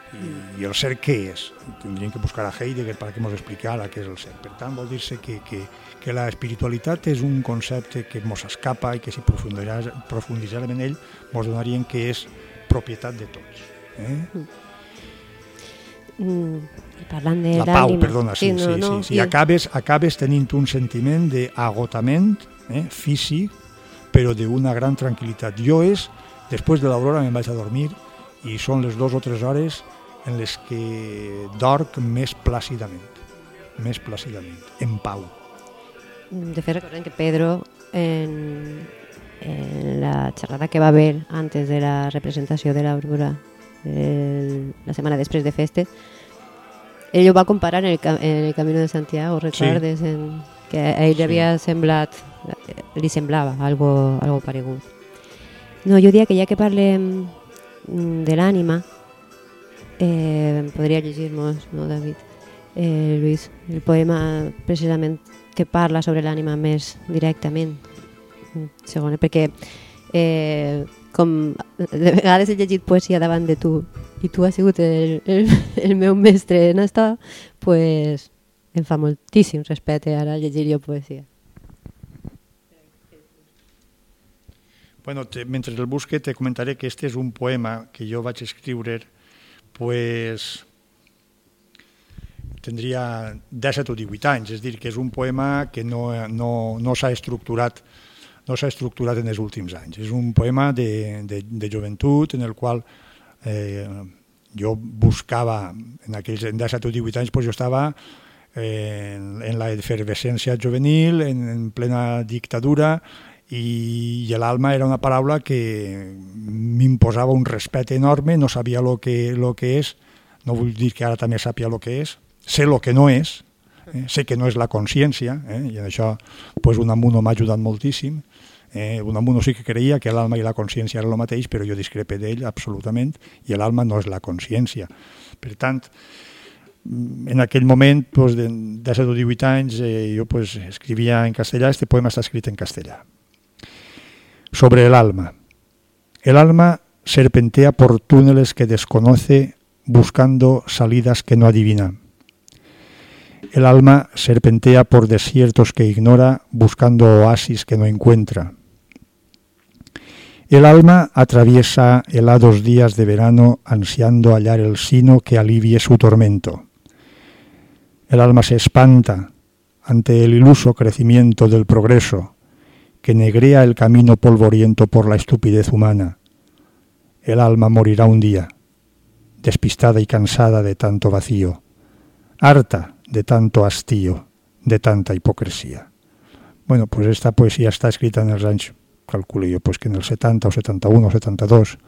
H: I, i el ser què és? Tindríem que buscar a Heidegger perquè ens explicara què és el ser. Per tant vol dir-se que, que, que la espiritualitat és un concepte que ens escapa i que si profunditzàrem en ell ens donarien que és propietat de tots eh?
C: Mm, i parlant de
H: la pau, perdona, sí, sí, sí, sí, sí. Acabes, acabes tenint un sentiment d'agotament eh, físic, però d'una gran tranquil·litat. Jo és, després de l'aurora me'n vaig a dormir i són les dues o tres hores en les que dorc més plàcidament, més plàcidament, en pau.
C: De fet, recordem que Pedro, en, en la xerrada que va haver antes de la representació de l'Aurora, la setmana després de festes, ell ho va comparar en el, en el Camino de Santiago, recordes? En, que a ell
H: Sí.
C: havia semblat, li semblava algo, algo paregut. No, jo diria que ja que parlem mm, de l'ànima, eh, podria llegir-nos, no, David? Eh, Lluís, el poema precisament que parla sobre l'ànima més directament. Mm, Segon, perquè eh, com de vegades he llegit poesia davant de tu i tu has sigut el, el, el meu mestre en això, pues, em fa moltíssim respecte ara llegir jo poesia.
H: Bueno, te, mentre el busque te comentaré que este és un poema que jo vaig escriure pues, tindria 17 o 18 anys, és dir, que és un poema que no, no, no s'ha estructurat no s'ha estructurat en els últims anys. És un poema de, de, de joventut en el qual eh, jo buscava, en aquells en 17 o 18 anys, pues jo estava eh, en, en la efervescència juvenil, en, en plena dictadura, i, i l'alma era una paraula que m'imposava un respecte enorme, no sabia el que, lo que és, no vull dir que ara també sàpia el que és, sé el que no és, eh? sé que no és la consciència, eh? i en això pues, Unamuno m'ha ajudat moltíssim, eh? Unamuno sí que creia que l'alma i la consciència era el mateix, però jo discrepe d'ell absolutament, i l'alma no és la consciència. Per tant, en aquell moment, pues, de 17 o 18 anys, eh, jo pues, escrivia en castellà, este poema està escrit en castellà. Sobre el alma. El alma serpentea por túneles que desconoce buscando salidas que no adivina. El alma serpentea por desiertos que ignora buscando oasis que no encuentra. El alma atraviesa helados días de verano ansiando hallar el sino que alivie su tormento. El alma se espanta ante el iluso crecimiento del progreso que negrea el camino polvoriento por la estupidez humana. El alma morirá un día, despistada y cansada de tanto vacío, harta de tanto hastío, de tanta hipocresía. Bueno, pues esta poesía está escrita en el rancho, calculo yo, pues que en el 70 o 71 o 72,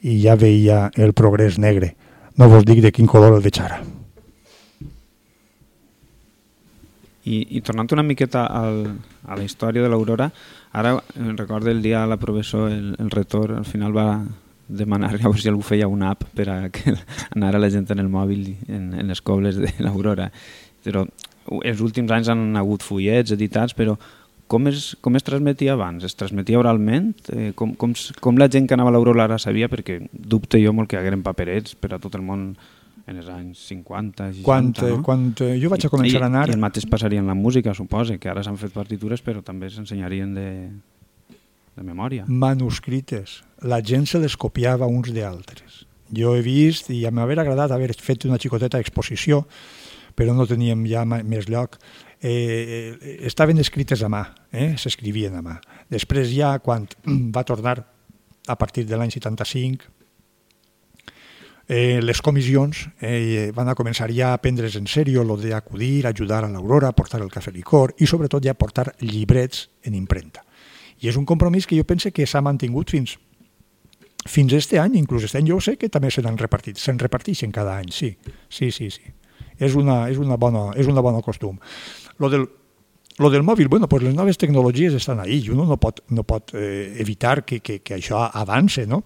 H: y ja veia el progrés negre. No vos dic de quin color el deixara.
A: I, i tornant una miqueta al, a la història de l'Aurora, ara recordo el dia la professor, el, el retor, al final va demanar a veure si algú feia una app per a que *laughs* anara la gent en el mòbil en, en les cobles de *laughs* l'Aurora. Però els últims anys han hagut fullets editats, però com es, com es transmetia abans? Es transmetia oralment? Eh, com, com, com la gent que anava a l'Aurora ara sabia? Perquè dubte jo molt que hagueren paperets per a tot el món en els anys 50, 60,
H: Quan,
A: no?
H: quan jo vaig a començar
A: I,
H: a anar...
A: I el mateix passaria en la música, suposa, que ara s'han fet partitures però també s'ensenyarien de, de memòria.
H: manuscrites. La gent se les copiava uns d'altres. Jo he vist, i m'haver agradat haver fet una xicoteta exposició, però no teníem ja més lloc. Eh, eh, estaven escrites a mà, eh? s'escrivien a mà. Després ja, quan *clears throat* va tornar a partir de l'any 75, eh, les comissions eh, van a començar ja a prendre's en sèrio lo d'acudir, ajudar a l'Aurora, portar el cafè licor i sobretot ja portar llibrets en impremta. I és un compromís que jo pense que s'ha mantingut fins fins este any, inclús este any jo sé que també se n'han repartit, se'n reparteixen cada any, sí, sí, sí, sí. És una, és una, bona, és una bona costum. Lo del, lo del mòbil, bueno, pues les noves tecnologies estan ahí i uno no pot, no pot eh, evitar que, que, que això avance, no?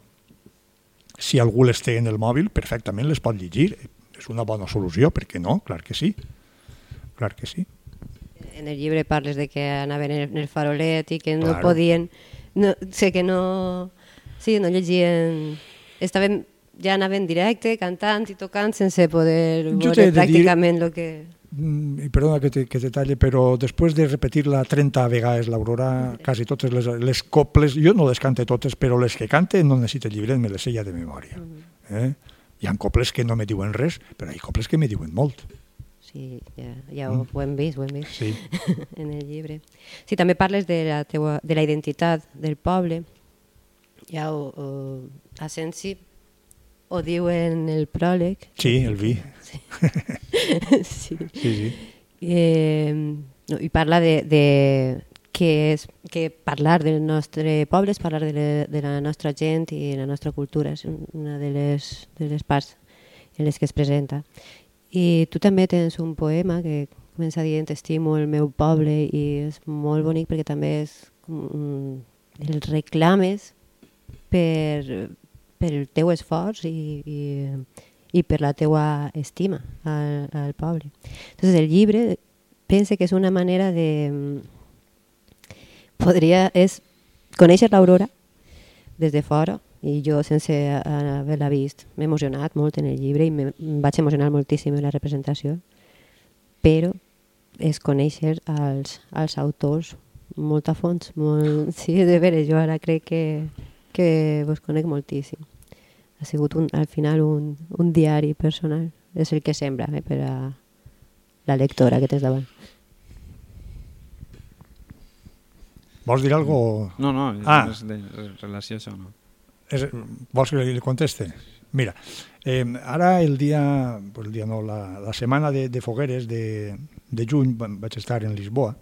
H: Si algú les té en el mòbil, perfectament les pot llegir. És una bona solució, per què no? Clar que sí. Clar que sí.
C: En el llibre parles de que anaven en el farolet i que no
H: Claro.
C: podien... No, sé que no... Sí, no llegien... Estaven, ja anaven directe, cantant i tocant sense poder veure
H: dir-
C: pràcticament el que...
H: Mm, i perdona que te, que te talle, però després de repetir-la 30 vegades l'Aurora, quasi totes les, les coples, jo no les cante totes, però les que cante no necessito llibret, me les sé ja de memòria. Eh? Hi ha coples que no me diuen res, però hi ha coples que me diuen molt.
C: Sí, ja, ja ho, ho hem vist, ho hem vist
H: Sí. *laughs*
C: en el llibre. Sí, també parles de la, teua, de la identitat del poble. Ja ho, ho, a Sensi ho diu en el pròleg.
H: Sí, el vi. *laughs*
C: sí.
H: Sí, sí.
C: Eh, no, I parla de, de que, és, que parlar del nostre poble és parlar de, la, de la nostra gent i la nostra cultura. És una de les, de les parts en les que es presenta. I tu també tens un poema que comença dient estimo el meu poble i és molt bonic perquè també és com, mm, el reclames per, per el teu esforç i, i, i per la teua estima al, al poble. Entonces el llibre pense que és una manera de... mm, Podria... és conèixer l'Aurora des de fora i jo sense haver-la vist m'he emocionat molt en el llibre i me- em vaig emocionar moltíssim en la representació però és conèixer els, els autors molt a fons molt... *laughs* sí, de veres, jo ara crec que, que vos conec moltíssim ha sigut un, al final un, un diari personal és el que sembla eh, per a la lectora que tens davant
H: Vols dir alguna cosa?
A: No, no, és,
H: Ah.
A: és de relació això, no.
H: És, vols que li conteste? Mira, eh, ara el dia, pues el dia no, la, la setmana de, de fogueres de, de juny va- vaig estar en Lisboa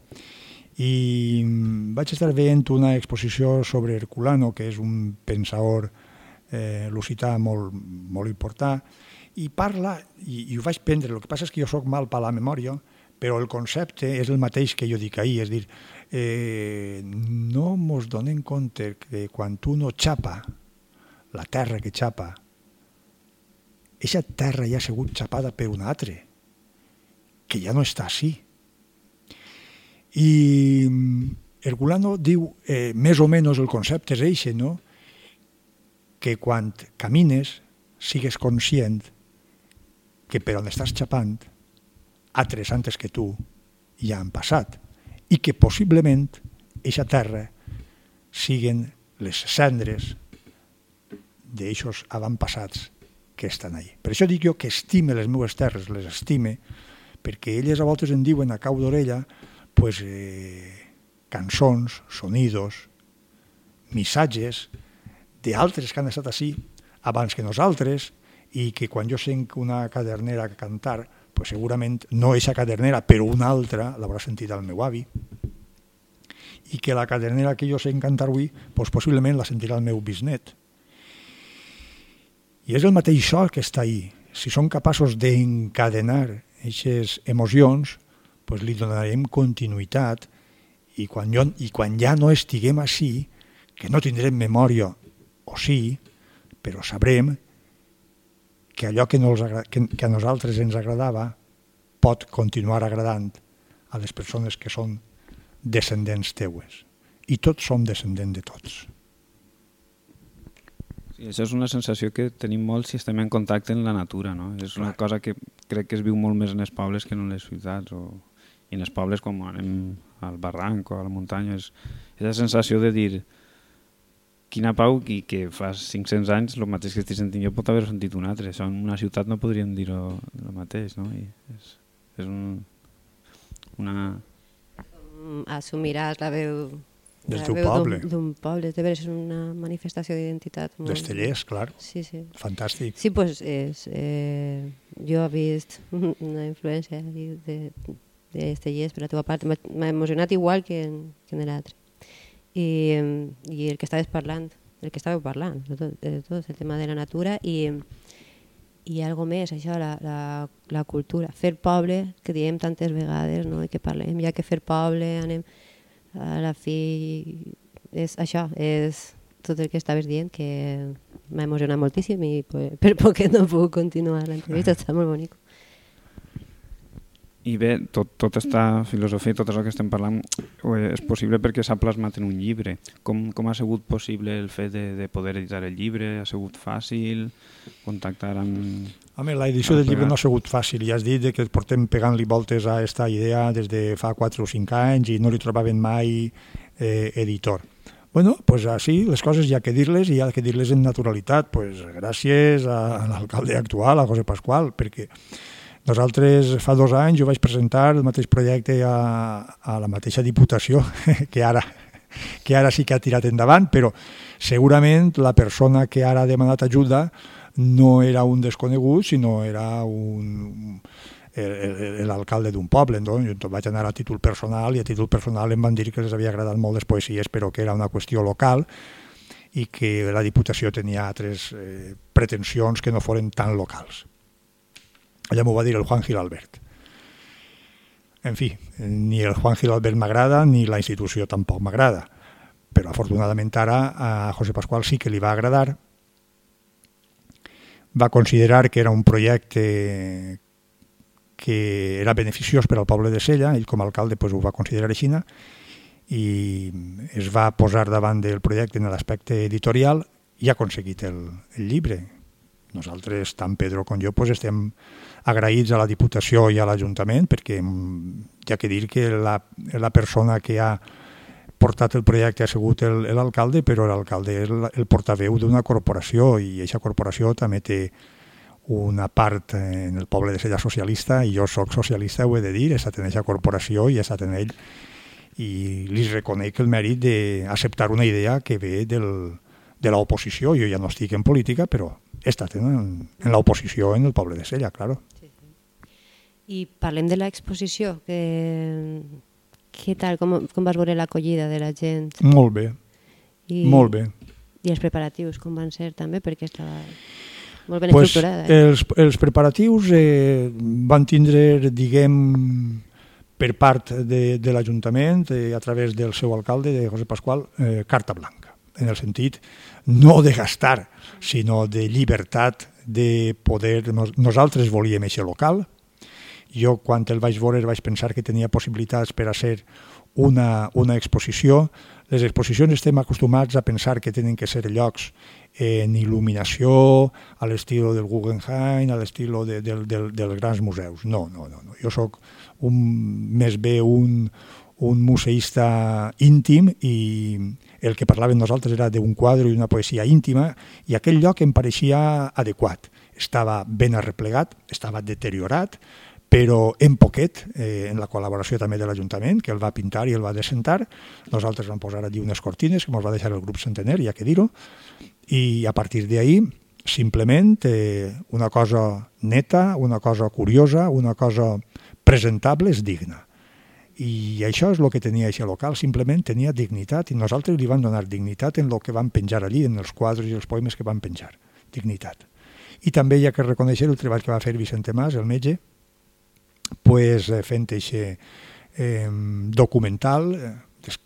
H: i mm, vaig estar veient una exposició sobre Herculano, que és un pensador eh, lusità molt, molt important, i parla, i, i ho vaig prendre, el que passa és que jo sóc mal per la memòria, però el concepte és el mateix que jo dic ahir, és dir, eh, no mos donem compte que quan uno xapa la terra que xapa, eixa terra ja ha sigut xapada per un altre, que ja no està així. I mm, Herculano diu, eh, més o menys el concepte és eixe, no? Que quan camines sigues conscient que per on estàs xapant altres antes que tu ja han passat i que possiblement eixa terra siguen les cendres d'eixos avantpassats que estan ahí. Per això dic jo que estime les meves terres, les estime, perquè elles a voltes em diuen a cau d'orella pues, eh, cançons, sonidos, missatges d'altres que han estat així abans que nosaltres i que quan jo sent una cadernera cantar, pues segurament no eixa cadernera, però una altra l'haurà sentit el meu avi i que la cadernera que jo sent cantar avui pues possiblement la sentirà el meu bisnet. I és el mateix so que està ahí. Si som capaços d'encadenar aquestes emocions, pues li donarem continuïtat i quan, jo, i quan ja no estiguem així, que no tindrem memòria, o sí, però sabrem que allò que, nos, agra- que, que a nosaltres ens agradava pot continuar agradant a les persones que són descendents teues. I tots som descendents de tots.
A: Sí, això és una sensació que tenim molt si estem en contacte amb la natura, no? És una cosa que crec que es viu molt més en els pobles que no en les ciutats, o i en els pobles com anem al barranc o a la muntanya, és, és la sensació de dir quina pau i que fa 500 anys el mateix que estic sentint jo pot haver sentit un altre. Això en una ciutat no podríem dir el mateix, no? I és, És un, una...
C: Mm, Assumiràs la veu
H: Del
C: la
H: teu poble.
C: D'un poble, de veres és una manifestació d'identitat. molt-
H: D'Estellers, clar.
C: Sí, sí.
H: Fantàstic.
C: Sí, pues és, eh, jo he vist *laughs* una influència de, de, d'Estellers per la teva part. M'ha m'ha emocionat igual que en, que en l'altre. I, I el que estaves parlant, el que estàveu parlant, de tot, de tot el tema de la natura i, i algo més, això, la, la, la cultura. Fer poble, que diem tantes vegades, no? I que parlem, ja que fer poble, anem a la fi... És això, és tot el que estaves dient, que m'ha emocionat moltíssim i pues, *laughs* per poquet no puc continuar l'entrevista, està molt bonic.
A: I bé, tot, tota aquesta filosofia i tot això que estem parlant és possible perquè s'ha plasmat en un llibre. Com, com ha sigut possible el fet de, de poder editar el llibre? Ha sigut fàcil contactar amb...
H: Home, la edició del llibre no ha sigut fàcil. Ja has dit que portem pegant-li voltes a aquesta idea des de fa 4 o 5 anys i no li trobaven mai eh, editor. Bueno, pues així les coses hi ha que dir-les i hi ha que dir-les en naturalitat. Pues gràcies a, a l'alcalde actual, a José Pascual, perquè nosaltres fa dos anys jo vaig presentar el mateix projecte a, a la mateixa diputació *laughs* que ara que ara sí que ha tirat endavant, però segurament la persona que ara ha demanat ajuda no era un desconegut, sinó era un, l'alcalde d'un poble. No? Jo vaig anar a títol personal i a títol personal em van dir que les havia agradat molt les poesies, però que era una qüestió local i que la Diputació tenia altres eh, pretensions que no foren tan locals. Allà m'ho va dir el Juan Gil Albert. En fi, ni el Juan Gil Albert m'agrada ni la institució tampoc m'agrada, però afortunadament ara a José Pascual sí que li va agradar. Va considerar que era un projecte que era beneficiós per al poble de Sella, ell com a alcalde pues, ho va considerar així, i es va posar davant del projecte en l'aspecte editorial i ha aconseguit el, el llibre. Nosaltres, tant Pedro com jo, pues, estem agraïts a la Diputació i a l'Ajuntament perquè mm, hi ha que dir que la, la persona que ha portat el projecte ha sigut l'alcalde, però l'alcalde és el, el portaveu d'una corporació i aquesta corporació també té una part en el poble de Sella socialista i jo sóc socialista, ho he de dir, estat en aquesta corporació i estat en ell i li reconec el mèrit d'acceptar una idea que ve del, de l'oposició. Jo ja no estic en política, però he estat en, en l'oposició en el poble de Sella, claro.
C: I parlem de l'exposició, que... què tal, com, com vas veure l'acollida de la gent?
H: Molt bé,
C: I,
H: molt bé.
C: I els preparatius, com van ser també, perquè estava molt ben
H: Pues,
C: estructurada. Eh?
H: els, els preparatius eh, van tindre, diguem, per part de, de l'Ajuntament, eh, a través del seu alcalde, de José Pascual, eh, carta blanca, en el sentit no de gastar, sinó de llibertat de poder... Nos, nosaltres volíem aquest local, jo quan el vaig veure vaig pensar que tenia possibilitats per a ser una, una exposició. Les exposicions estem acostumats a pensar que tenen que ser llocs en il·luminació, a l'estil del Guggenheim, a l'estil de, de, de, dels grans museus. No, no, no. no. Jo sóc un, més bé un, un museista íntim i el que parlàvem nosaltres era d'un quadre i una poesia íntima i aquell lloc em pareixia adequat. Estava ben arreplegat, estava deteriorat, però en poquet, eh, en la col·laboració també de l'Ajuntament, que el va pintar i el va desentar. Nosaltres vam posar allí unes cortines que ens va deixar el grup Centener, ja que dir-ho, i a partir d'ahir simplement eh, una cosa neta, una cosa curiosa, una cosa presentable és digna. I això és el que tenia aquest local, simplement tenia dignitat i nosaltres li vam donar dignitat en el que vam penjar allí, en els quadres i els poemes que vam penjar. Dignitat. I també hi ha que reconèixer el treball que va fer Vicente Mas, el metge, pues, eh, fent aquest eh, documental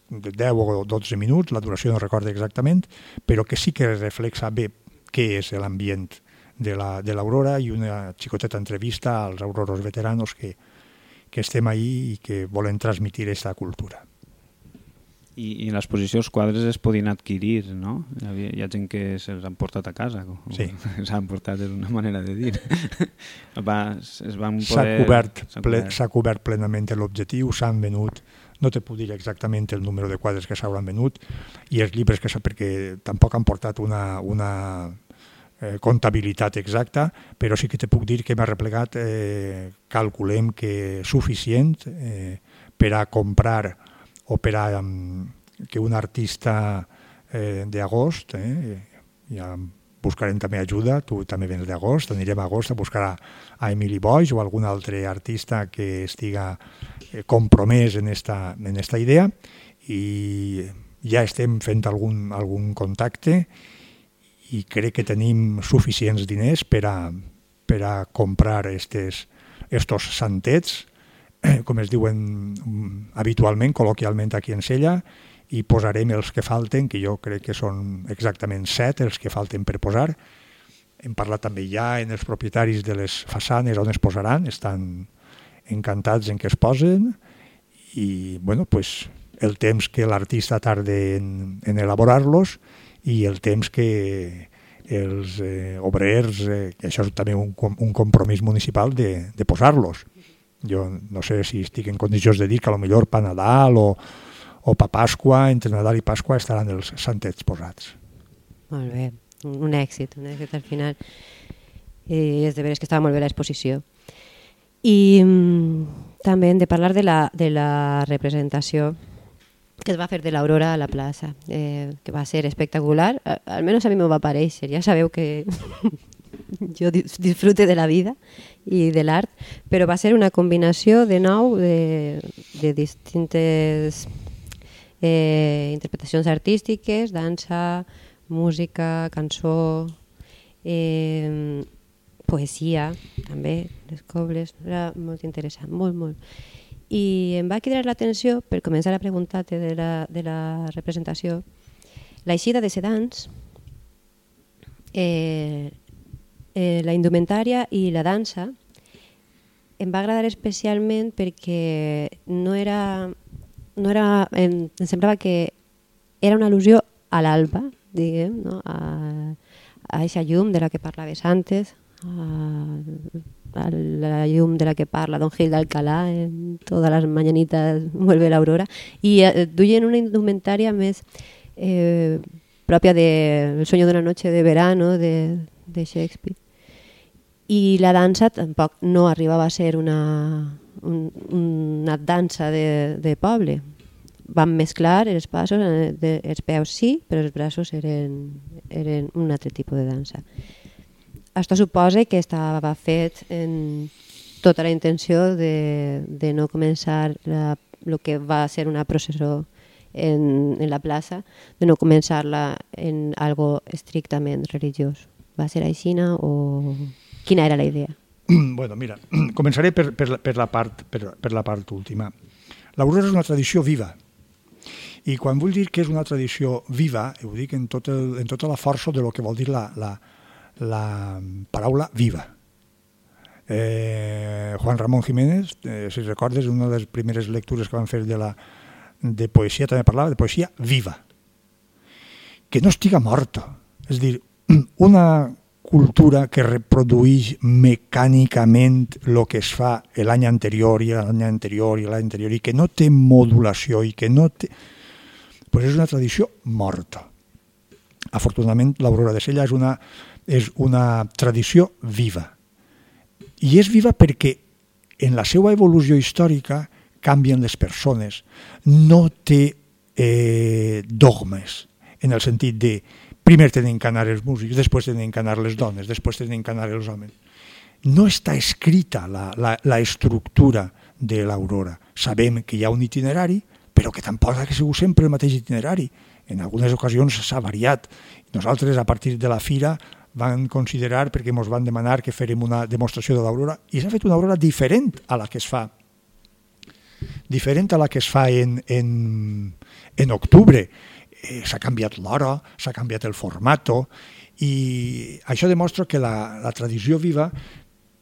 H: de 10 o 12 minuts, la duració no recordo exactament, però que sí que reflexa bé què és l'ambient de l'Aurora la, de i una xicoteta entrevista als auroros veteranos que, que estem ahí i que volen transmitir aquesta cultura.
A: I, i l'exposició, els quadres es podien adquirir, no? Hi, havia, hi ha gent que se'ls han portat a casa.
H: Sí. *laughs*
A: S'han portat, és una manera de dir. *laughs* Va, es van
H: S'ha
A: poder...
H: cobert,
A: s'ha
H: ple,
A: cobert.
H: s'ha cobert plenament l'objectiu, s'han venut, no te puc dir exactament el número de quadres que s'hauran venut, i els llibres que s'ha, perquè tampoc han portat una, una eh, comptabilitat exacta, però sí que te puc dir que m'ha replegat, eh, calculem que suficient eh, per a comprar o per a um, que un artista eh, d'agost, eh, ja buscarem també ajuda, tu també vens d'agost, anirem a agost a buscar a, a Emily Boix o algun altre artista que estiga eh, compromès en esta, en esta idea i ja estem fent algun, algun contacte i crec que tenim suficients diners per a, per a comprar estes, estos santets, *clears throat* com es diuen mm, habitualment, col·loquialment aquí en Sella, i posarem els que falten, que jo crec que són exactament set els que falten per posar. Hem parlat també ja en els propietaris de les façanes on es posaran, estan encantats en què es posen i bueno, pues, el temps que l'artista tarda en, en elaborar-los i el temps que els eh, obrers, eh, que això és també un, un compromís municipal de, de posar-los. Jo no sé si estic en condicions de dir que a lo millor pa Nadal o, o pa Pasqua, entre Nadal i Pasqua estaran els santets posats.
C: Molt bé, un èxit, un èxit al final. I és de veres que estava molt bé l'exposició. I mm, també hem de parlar de la, de la representació que es va fer de l'Aurora a la plaça, eh, que va ser espectacular, almenys a mi m'ho va aparèixer, ja sabeu que *laughs* jo disfrute de la vida i de l'art, però va ser una combinació de nou de, de distintes eh, interpretacions artístiques, dansa, música, cançó, eh, poesia, també, les cobles, era molt interessant, molt, molt. I em va cridar l'atenció, per començar a preguntar-te de, la, de la representació, la eixida de sedans, eh, eh, la indumentària i la dansa em va agradar especialment perquè no era no era, em, em semblava que era una al·lusió a l'alba, diguem, no? a, a aquesta llum de la que parlaves antes, a, a la llum de la que parla Don Gil d'Alcalá en totes les mañanitas *laughs* vuelve l'aurora i eh, duien una indumentària més eh, pròpia de El sueño de una noche de verano de, de Shakespeare i la dansa tampoc no arribava a ser una, un, una dansa de, de poble. Vam mesclar els passos, eh, de, els peus sí, però els braços eren, eren un altre tipus de dansa. Això suposa que estava fet en tota la intenció de, de no començar la, el que va ser una processó en, en la plaça, de no començar-la en algo estrictament religiós. Va ser aixina o quina era la idea?
H: Bueno, mira, començaré per, per, per, la part, per, per la part última. L'Aurora és una tradició viva. I quan vull dir que és una tradició viva, ho dic en, tot el, en tota la força de lo que vol dir la, la, la paraula viva. Eh, Juan Ramón Jiménez, eh, si recordes, una de les primeres lectures que van fer de, la, de poesia, també parlava de poesia viva. Que no estiga morta. És dir, *clears throat* una cultura que reprodueix mecànicament el que es fa l'any anterior i l'any anterior i l'any anterior i que no té modulació i que no té... pues és una tradició morta. Afortunadament, l'Aurora de Sella és una, és una tradició viva. I és viva perquè en la seva evolució històrica canvien les persones. No té eh, dogmes, en el sentit de primer tenen que anar els músics, després tenen que anar les dones, després tenen que anar els homes. No està escrita la, la, la estructura de l'Aurora. Sabem que hi ha un itinerari, però que tampoc ha sigut sempre el mateix itinerari. En algunes ocasions s'ha variat. Nosaltres, a partir de la fira, van considerar, perquè ens van demanar que fèrem una demostració de l'Aurora, i s'ha fet una Aurora diferent a la que es fa diferent a la que es fa en, en, en octubre eh, s'ha canviat l'hora, s'ha canviat el formato i això demostra que la, la tradició viva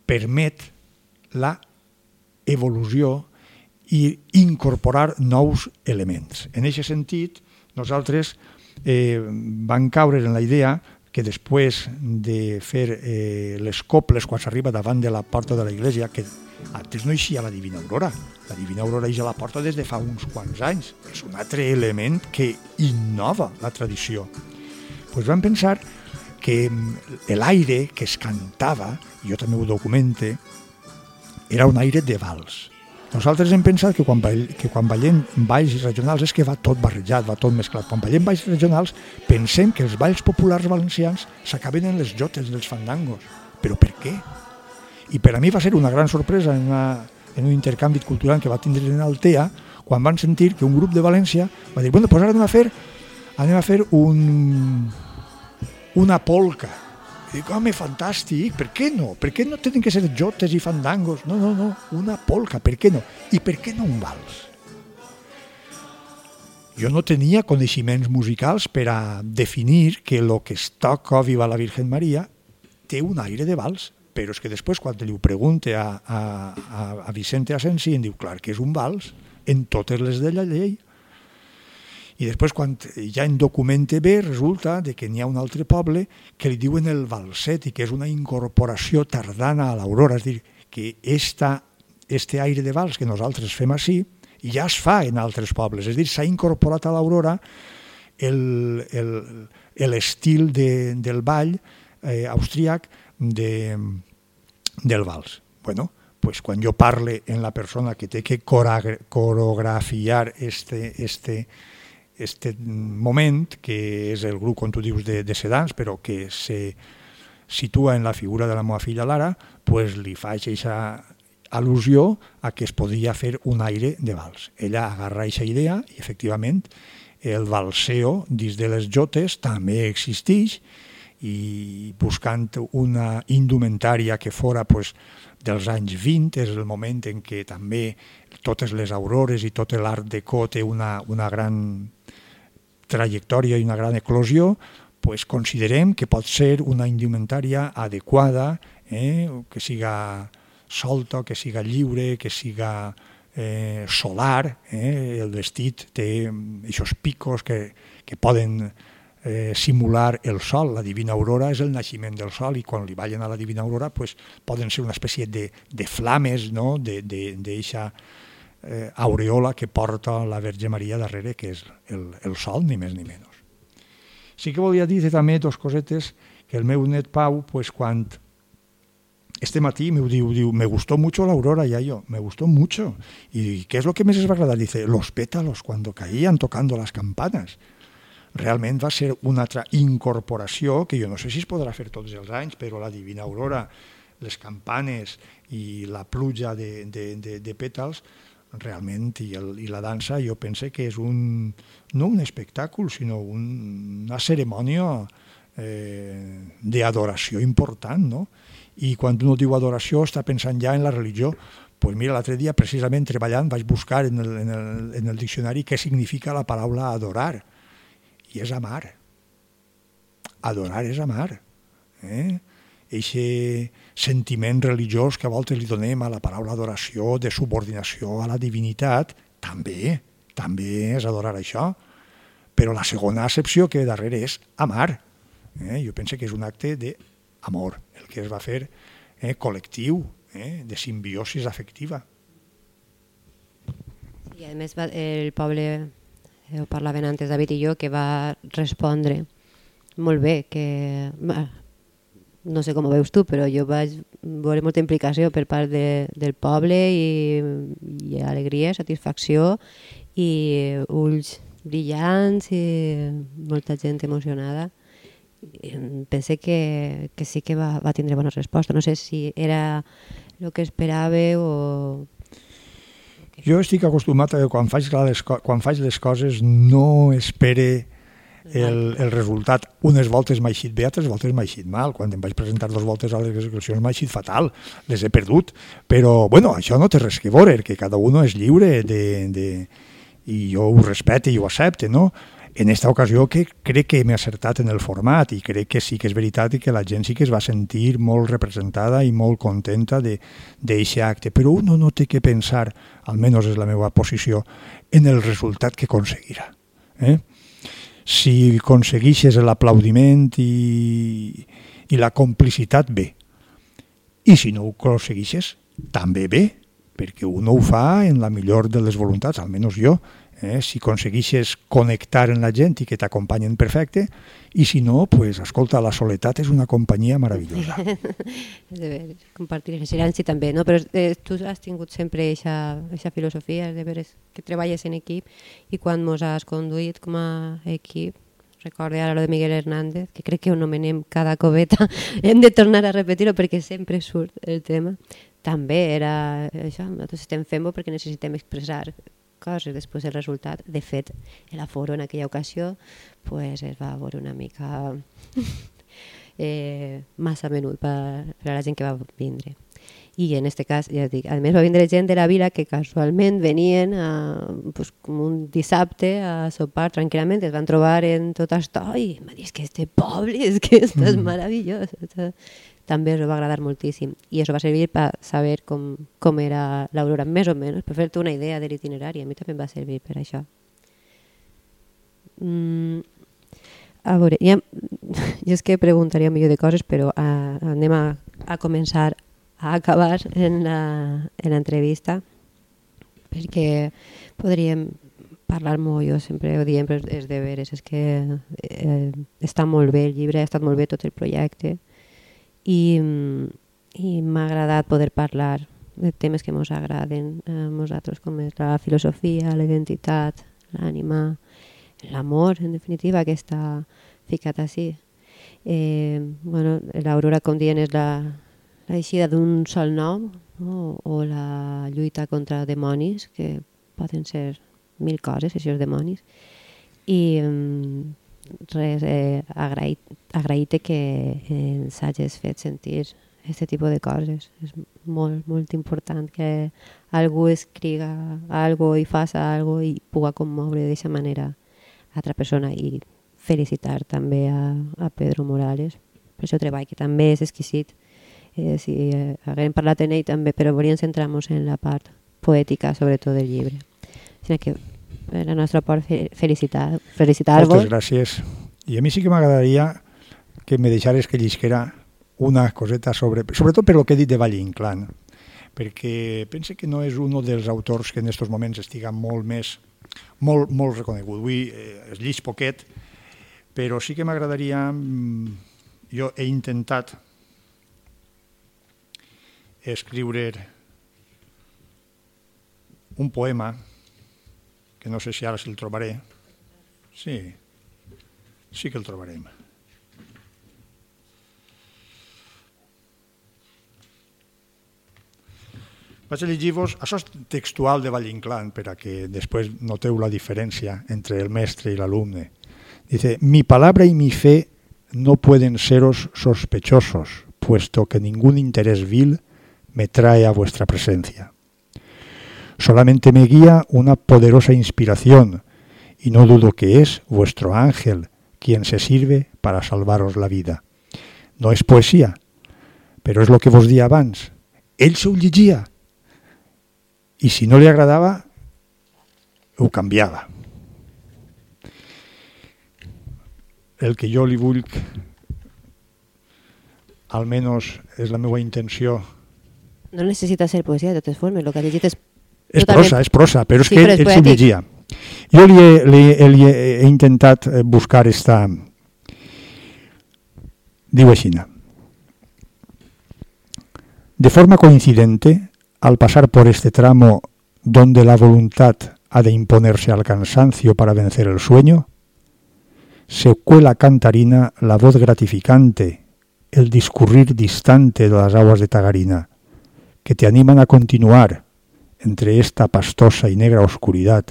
H: permet la evolució i incorporar nous elements. En aquest sentit, nosaltres eh, vam caure en la idea que després de fer eh, les coples quan s'arriba davant de la porta de la iglesia, que antes no eixia la Divina Aurora, la Divina Aurora eix a la porta des de fa uns quants anys. És un altre element que innova la tradició. Pues vam pensar que l'aire que es cantava, jo també ho documente, era un aire de vals. Nosaltres hem pensat que quan, que quan ballem balls regionals és que va tot barrejat, va tot mesclat. Quan ballem balls regionals pensem que els balls populars valencians s'acaben en les jotes dels fandangos. Però per què? I per a mi va ser una gran sorpresa en, una, en un intercanvi cultural que va tindre en Altea quan van sentir que un grup de València va dir, bueno, pues ara anem a fer, anem a fer un, una polca i dic, home, fantàstic, per què no? Per què no tenen que ser jotes i fandangos? No, no, no, una polca, per què no? I per què no un vals? Jo no tenia coneixements musicals per a definir que el que es toca Viva la Virgen Maria té un aire de vals, però és que després quan li ho pregunte a, a, a Vicente Asensi em diu, clar, que és un vals en totes les de la llei. I després, quan ja en documente bé, resulta de que n'hi ha un altre poble que li diuen el Valset i que és una incorporació tardana a l'Aurora, és dir, que esta, este aire de vals que nosaltres fem així ja es fa en altres pobles, és dir, s'ha incorporat a l'Aurora l'estil de, del ball eh, austríac de, del vals. Bueno, pues quan jo parle en la persona que té que coreografiar este, este, este moment, que és el grup, com tu dius, de, de sedans, però que se situa en la figura de la meva filla Lara, pues li faig aquesta al·lusió a que es podia fer un aire de vals. Ella agarra aquesta idea i, efectivament, el valseo dins de les jotes també existeix i buscant una indumentària que fora pues, dels anys 20, és el moment en què també totes les aurores i tot l'art de té una, una gran trajectòria i una gran eclosió, pues considerem que pot ser una indumentària adequada, eh, que siga solta, que siga lliure, que siga eh, solar. Eh, el vestit té aquests picos que, que poden eh, simular el sol. La divina aurora és el naixement del sol i quan li ballen a la divina aurora pues, poden ser una espècie de, de flames no? d'eixa eh, aureola que porta la Verge Maria darrere, que és el, el sol, ni més ni menys. Sí que volia dir també dos cosetes que el meu net Pau, pues, quan este matí me diu, diu, me gustó mucho la aurora, ya yo, me gustó mucho. ¿Y qué es lo que més es va agradar? Dice, los pétalos cuando caían tocando las campanas. Realment va ser una altra incorporació que jo no sé si es podrà fer tots els anys, però la Divina Aurora, les campanes i la pluja de, de, de, de pètals realment, i, el, i la dansa jo pense que és un, no un espectacle, sinó un, una cerimònia eh, d'adoració important, no? I quan uno diu adoració està pensant ja en la religió. pues mira, l'altre dia, precisament treballant, vaig buscar en el, en, el, en el diccionari què significa la paraula adorar. I és amar. Adorar és amar. Eh? Eixe sentiment religiós que a voltes li donem a la paraula adoració, de subordinació a la divinitat, també, també és adorar això. Però la segona accepció que darrere és amar. Eh? Jo penso que és un acte d'amor, el que es va fer eh, col·lectiu, eh, de simbiosis afectiva.
C: I a més el poble, ho parlaven antes David i jo, que va respondre molt bé, que no sé com ho veus tu, però jo vaig veure molta implicació per part de, del poble i, i alegria, satisfacció i ulls brillants i molta gent emocionada. Pense que, que sí que va, va tindre bona resposta. No sé si era el que esperàveu o...
H: Jo estic acostumat a que quan faig, les, quan faig les coses no espere el, el resultat unes voltes m'ha eixit bé, altres voltes m'ha eixit mal. Quan em vaig presentar dues voltes a les execucions m'ha eixit fatal, les he perdut. Però, bueno, això no té res que veure, que cada un és lliure de, de, i jo ho respecte i ho accepte, no? En esta ocasió que crec que m'he acertat en el format i crec que sí que és veritat i que la gent sí que es va sentir molt representada i molt contenta d'aquest acte. Però uno no té que pensar, almenys és la meva posició, en el resultat que aconseguirà. Eh? si aconsegueixes l'aplaudiment i, i la complicitat, bé. I si no ho aconsegueixes, també bé, perquè un ho fa en la millor de les voluntats, almenys jo, eh? si aconseguixes connectar amb la gent i que t'acompanyen perfecte, i si no, pues, escolta, la soledat és una companyia meravellosa. *laughs*
C: de veres, compartir silenci també, no? però eh, tu has tingut sempre aquesta filosofia de veres que treballes en equip i quan mos has conduït com a equip recorde ara lo de Miguel Hernández, que crec que ho nomenem cada coveta, *laughs* hem de tornar a repetir-ho perquè sempre surt el tema. També era això, nosaltres estem fent-ho perquè necessitem expressar coses, després el resultat, de fet, l'aforo en aquella ocasió pues, es va veure una mica *laughs* eh, massa menut per, per a la gent que va vindre i en aquest cas, ja dic, a més va vindre gent de la vila que casualment venien a, pues, com un dissabte a sopar tranquil·lament, es van trobar en tot això i dir, és que este poble, és que esto és mm. meravellós. També els va agradar moltíssim i això va servir per saber com, com era l'Aurora, més o menys, per fer-te una idea de l'itinerari. A mi també em va servir per això. Mm, a veure, ja, *laughs* jo és que preguntaria millor de coses, però uh, anem a, a començar a acabar en l'entrevista perquè podríem parlar molt, jo sempre ho diem, però és de veres, és que eh, està molt bé el llibre, ha estat molt bé tot el projecte i, i m'ha agradat poder parlar de temes que ens agraden a nosaltres, com és la filosofia, la identitat, l'ànima, l'amor, en definitiva, que està ficat així. Eh, bueno, L'Aurora, com dient, és la, l'eixida d'un sol nom no? o la lluita contra demonis, que poden ser mil coses, aquests demonis, i mm, res, eh, agraït, agraït que ens hagis fet sentir aquest tipus de coses. És molt, molt important que algú escriga algo i faça algo i puga commoure d'aquesta manera a altra persona i felicitar també a, a Pedro Morales per seu treball, que també és exquisit eh, si eh, haguem parlat en ell també, però volíem centrar-nos en la part poètica, sobretot del llibre. Així que eh, la nostra part felicitar, felicitar-vos.
H: Moltes gràcies. I a mi sí que m'agradaria que me deixares que llisquera una coseta sobre, sobretot per lo que he dit de Valle Inclán, perquè pense que no és un dels autors que en aquests moments estiga molt més, molt, molt reconegut. Avui eh, es llig poquet, però sí que m'agradaria, mm, jo he intentat escriure un poema, que no sé si ara si el trobaré. Sí, sí que el trobarem. Vaig a llegir-vos, això textual de Vallinclán, per a que després noteu la diferència entre el mestre i l'alumne. Dice, mi palabra y mi fe no pueden seros sospechosos, puesto que ningún interés vil me trae a vuestra presencia. Solamente me guía una poderosa inspiración, y no dudo que es vuestro ángel quien se sirve para salvaros la vida. No es poesía, pero es lo que vos di abans. Ell s'ho llegia, i si no li agradava, ho canviava. El que jo li vull, almenys és la meva intenció,
C: no necessita ser poesia de totes formes, el que ha. És
H: prosa, és prosa, però és sí, que ell, ell s'ho llegia. Jo li he, li, li he intentat eh, buscar esta... Diu així. De forma coincidente, al pasar por este tramo donde la voluntad ha de imponerse al cansancio para vencer el sueño, se cuela cantarina la voz gratificante, el discurrir distante de las aguas de Tagarina, que te animan a continuar entre esta pastosa y negra oscuridad,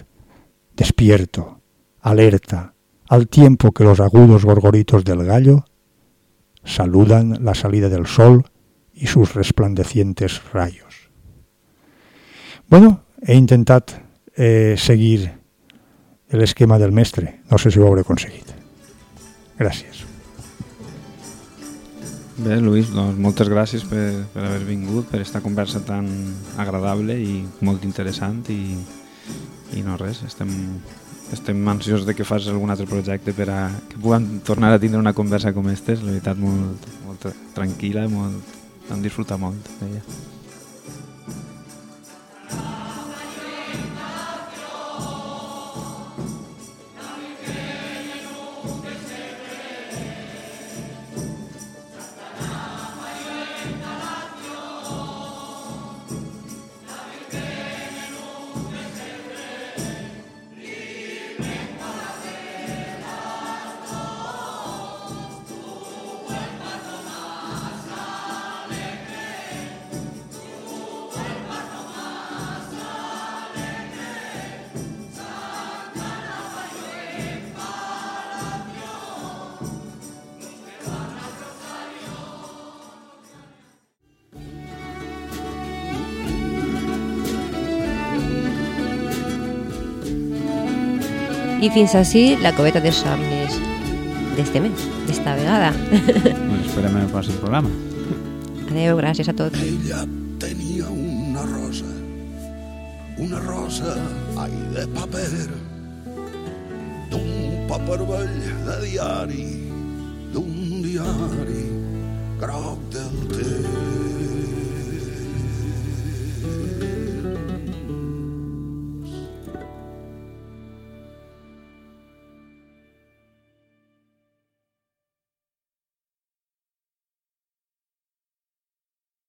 H: despierto, alerta, al tiempo que los agudos gorgoritos del gallo saludan la salida del sol y sus resplandecientes rayos. Bueno, he intentat eh, seguir el esquema del mestre. No sé si ho hauré aconseguit. Gràcies.
A: Bé, Lluís, doncs moltes gràcies per, per haver vingut, per aquesta conversa tan agradable i molt interessant i, i no res, estem, estem ansiosos de que fas algun altre projecte per a que puguem tornar a tindre una conversa com aquesta, la veritat molt, molt tranquil·la, molt, hem disfrutat molt d'ella.
C: I fins així la coveta de somnis d'este mes, d'esta vegada.
A: Ens esperem en el pròxim programa.
C: Adeu, gràcies a tots.
B: Ella tenia una rosa, una rosa, ai, de paper, d'un paper vell de diari, d'un diari groc del temps.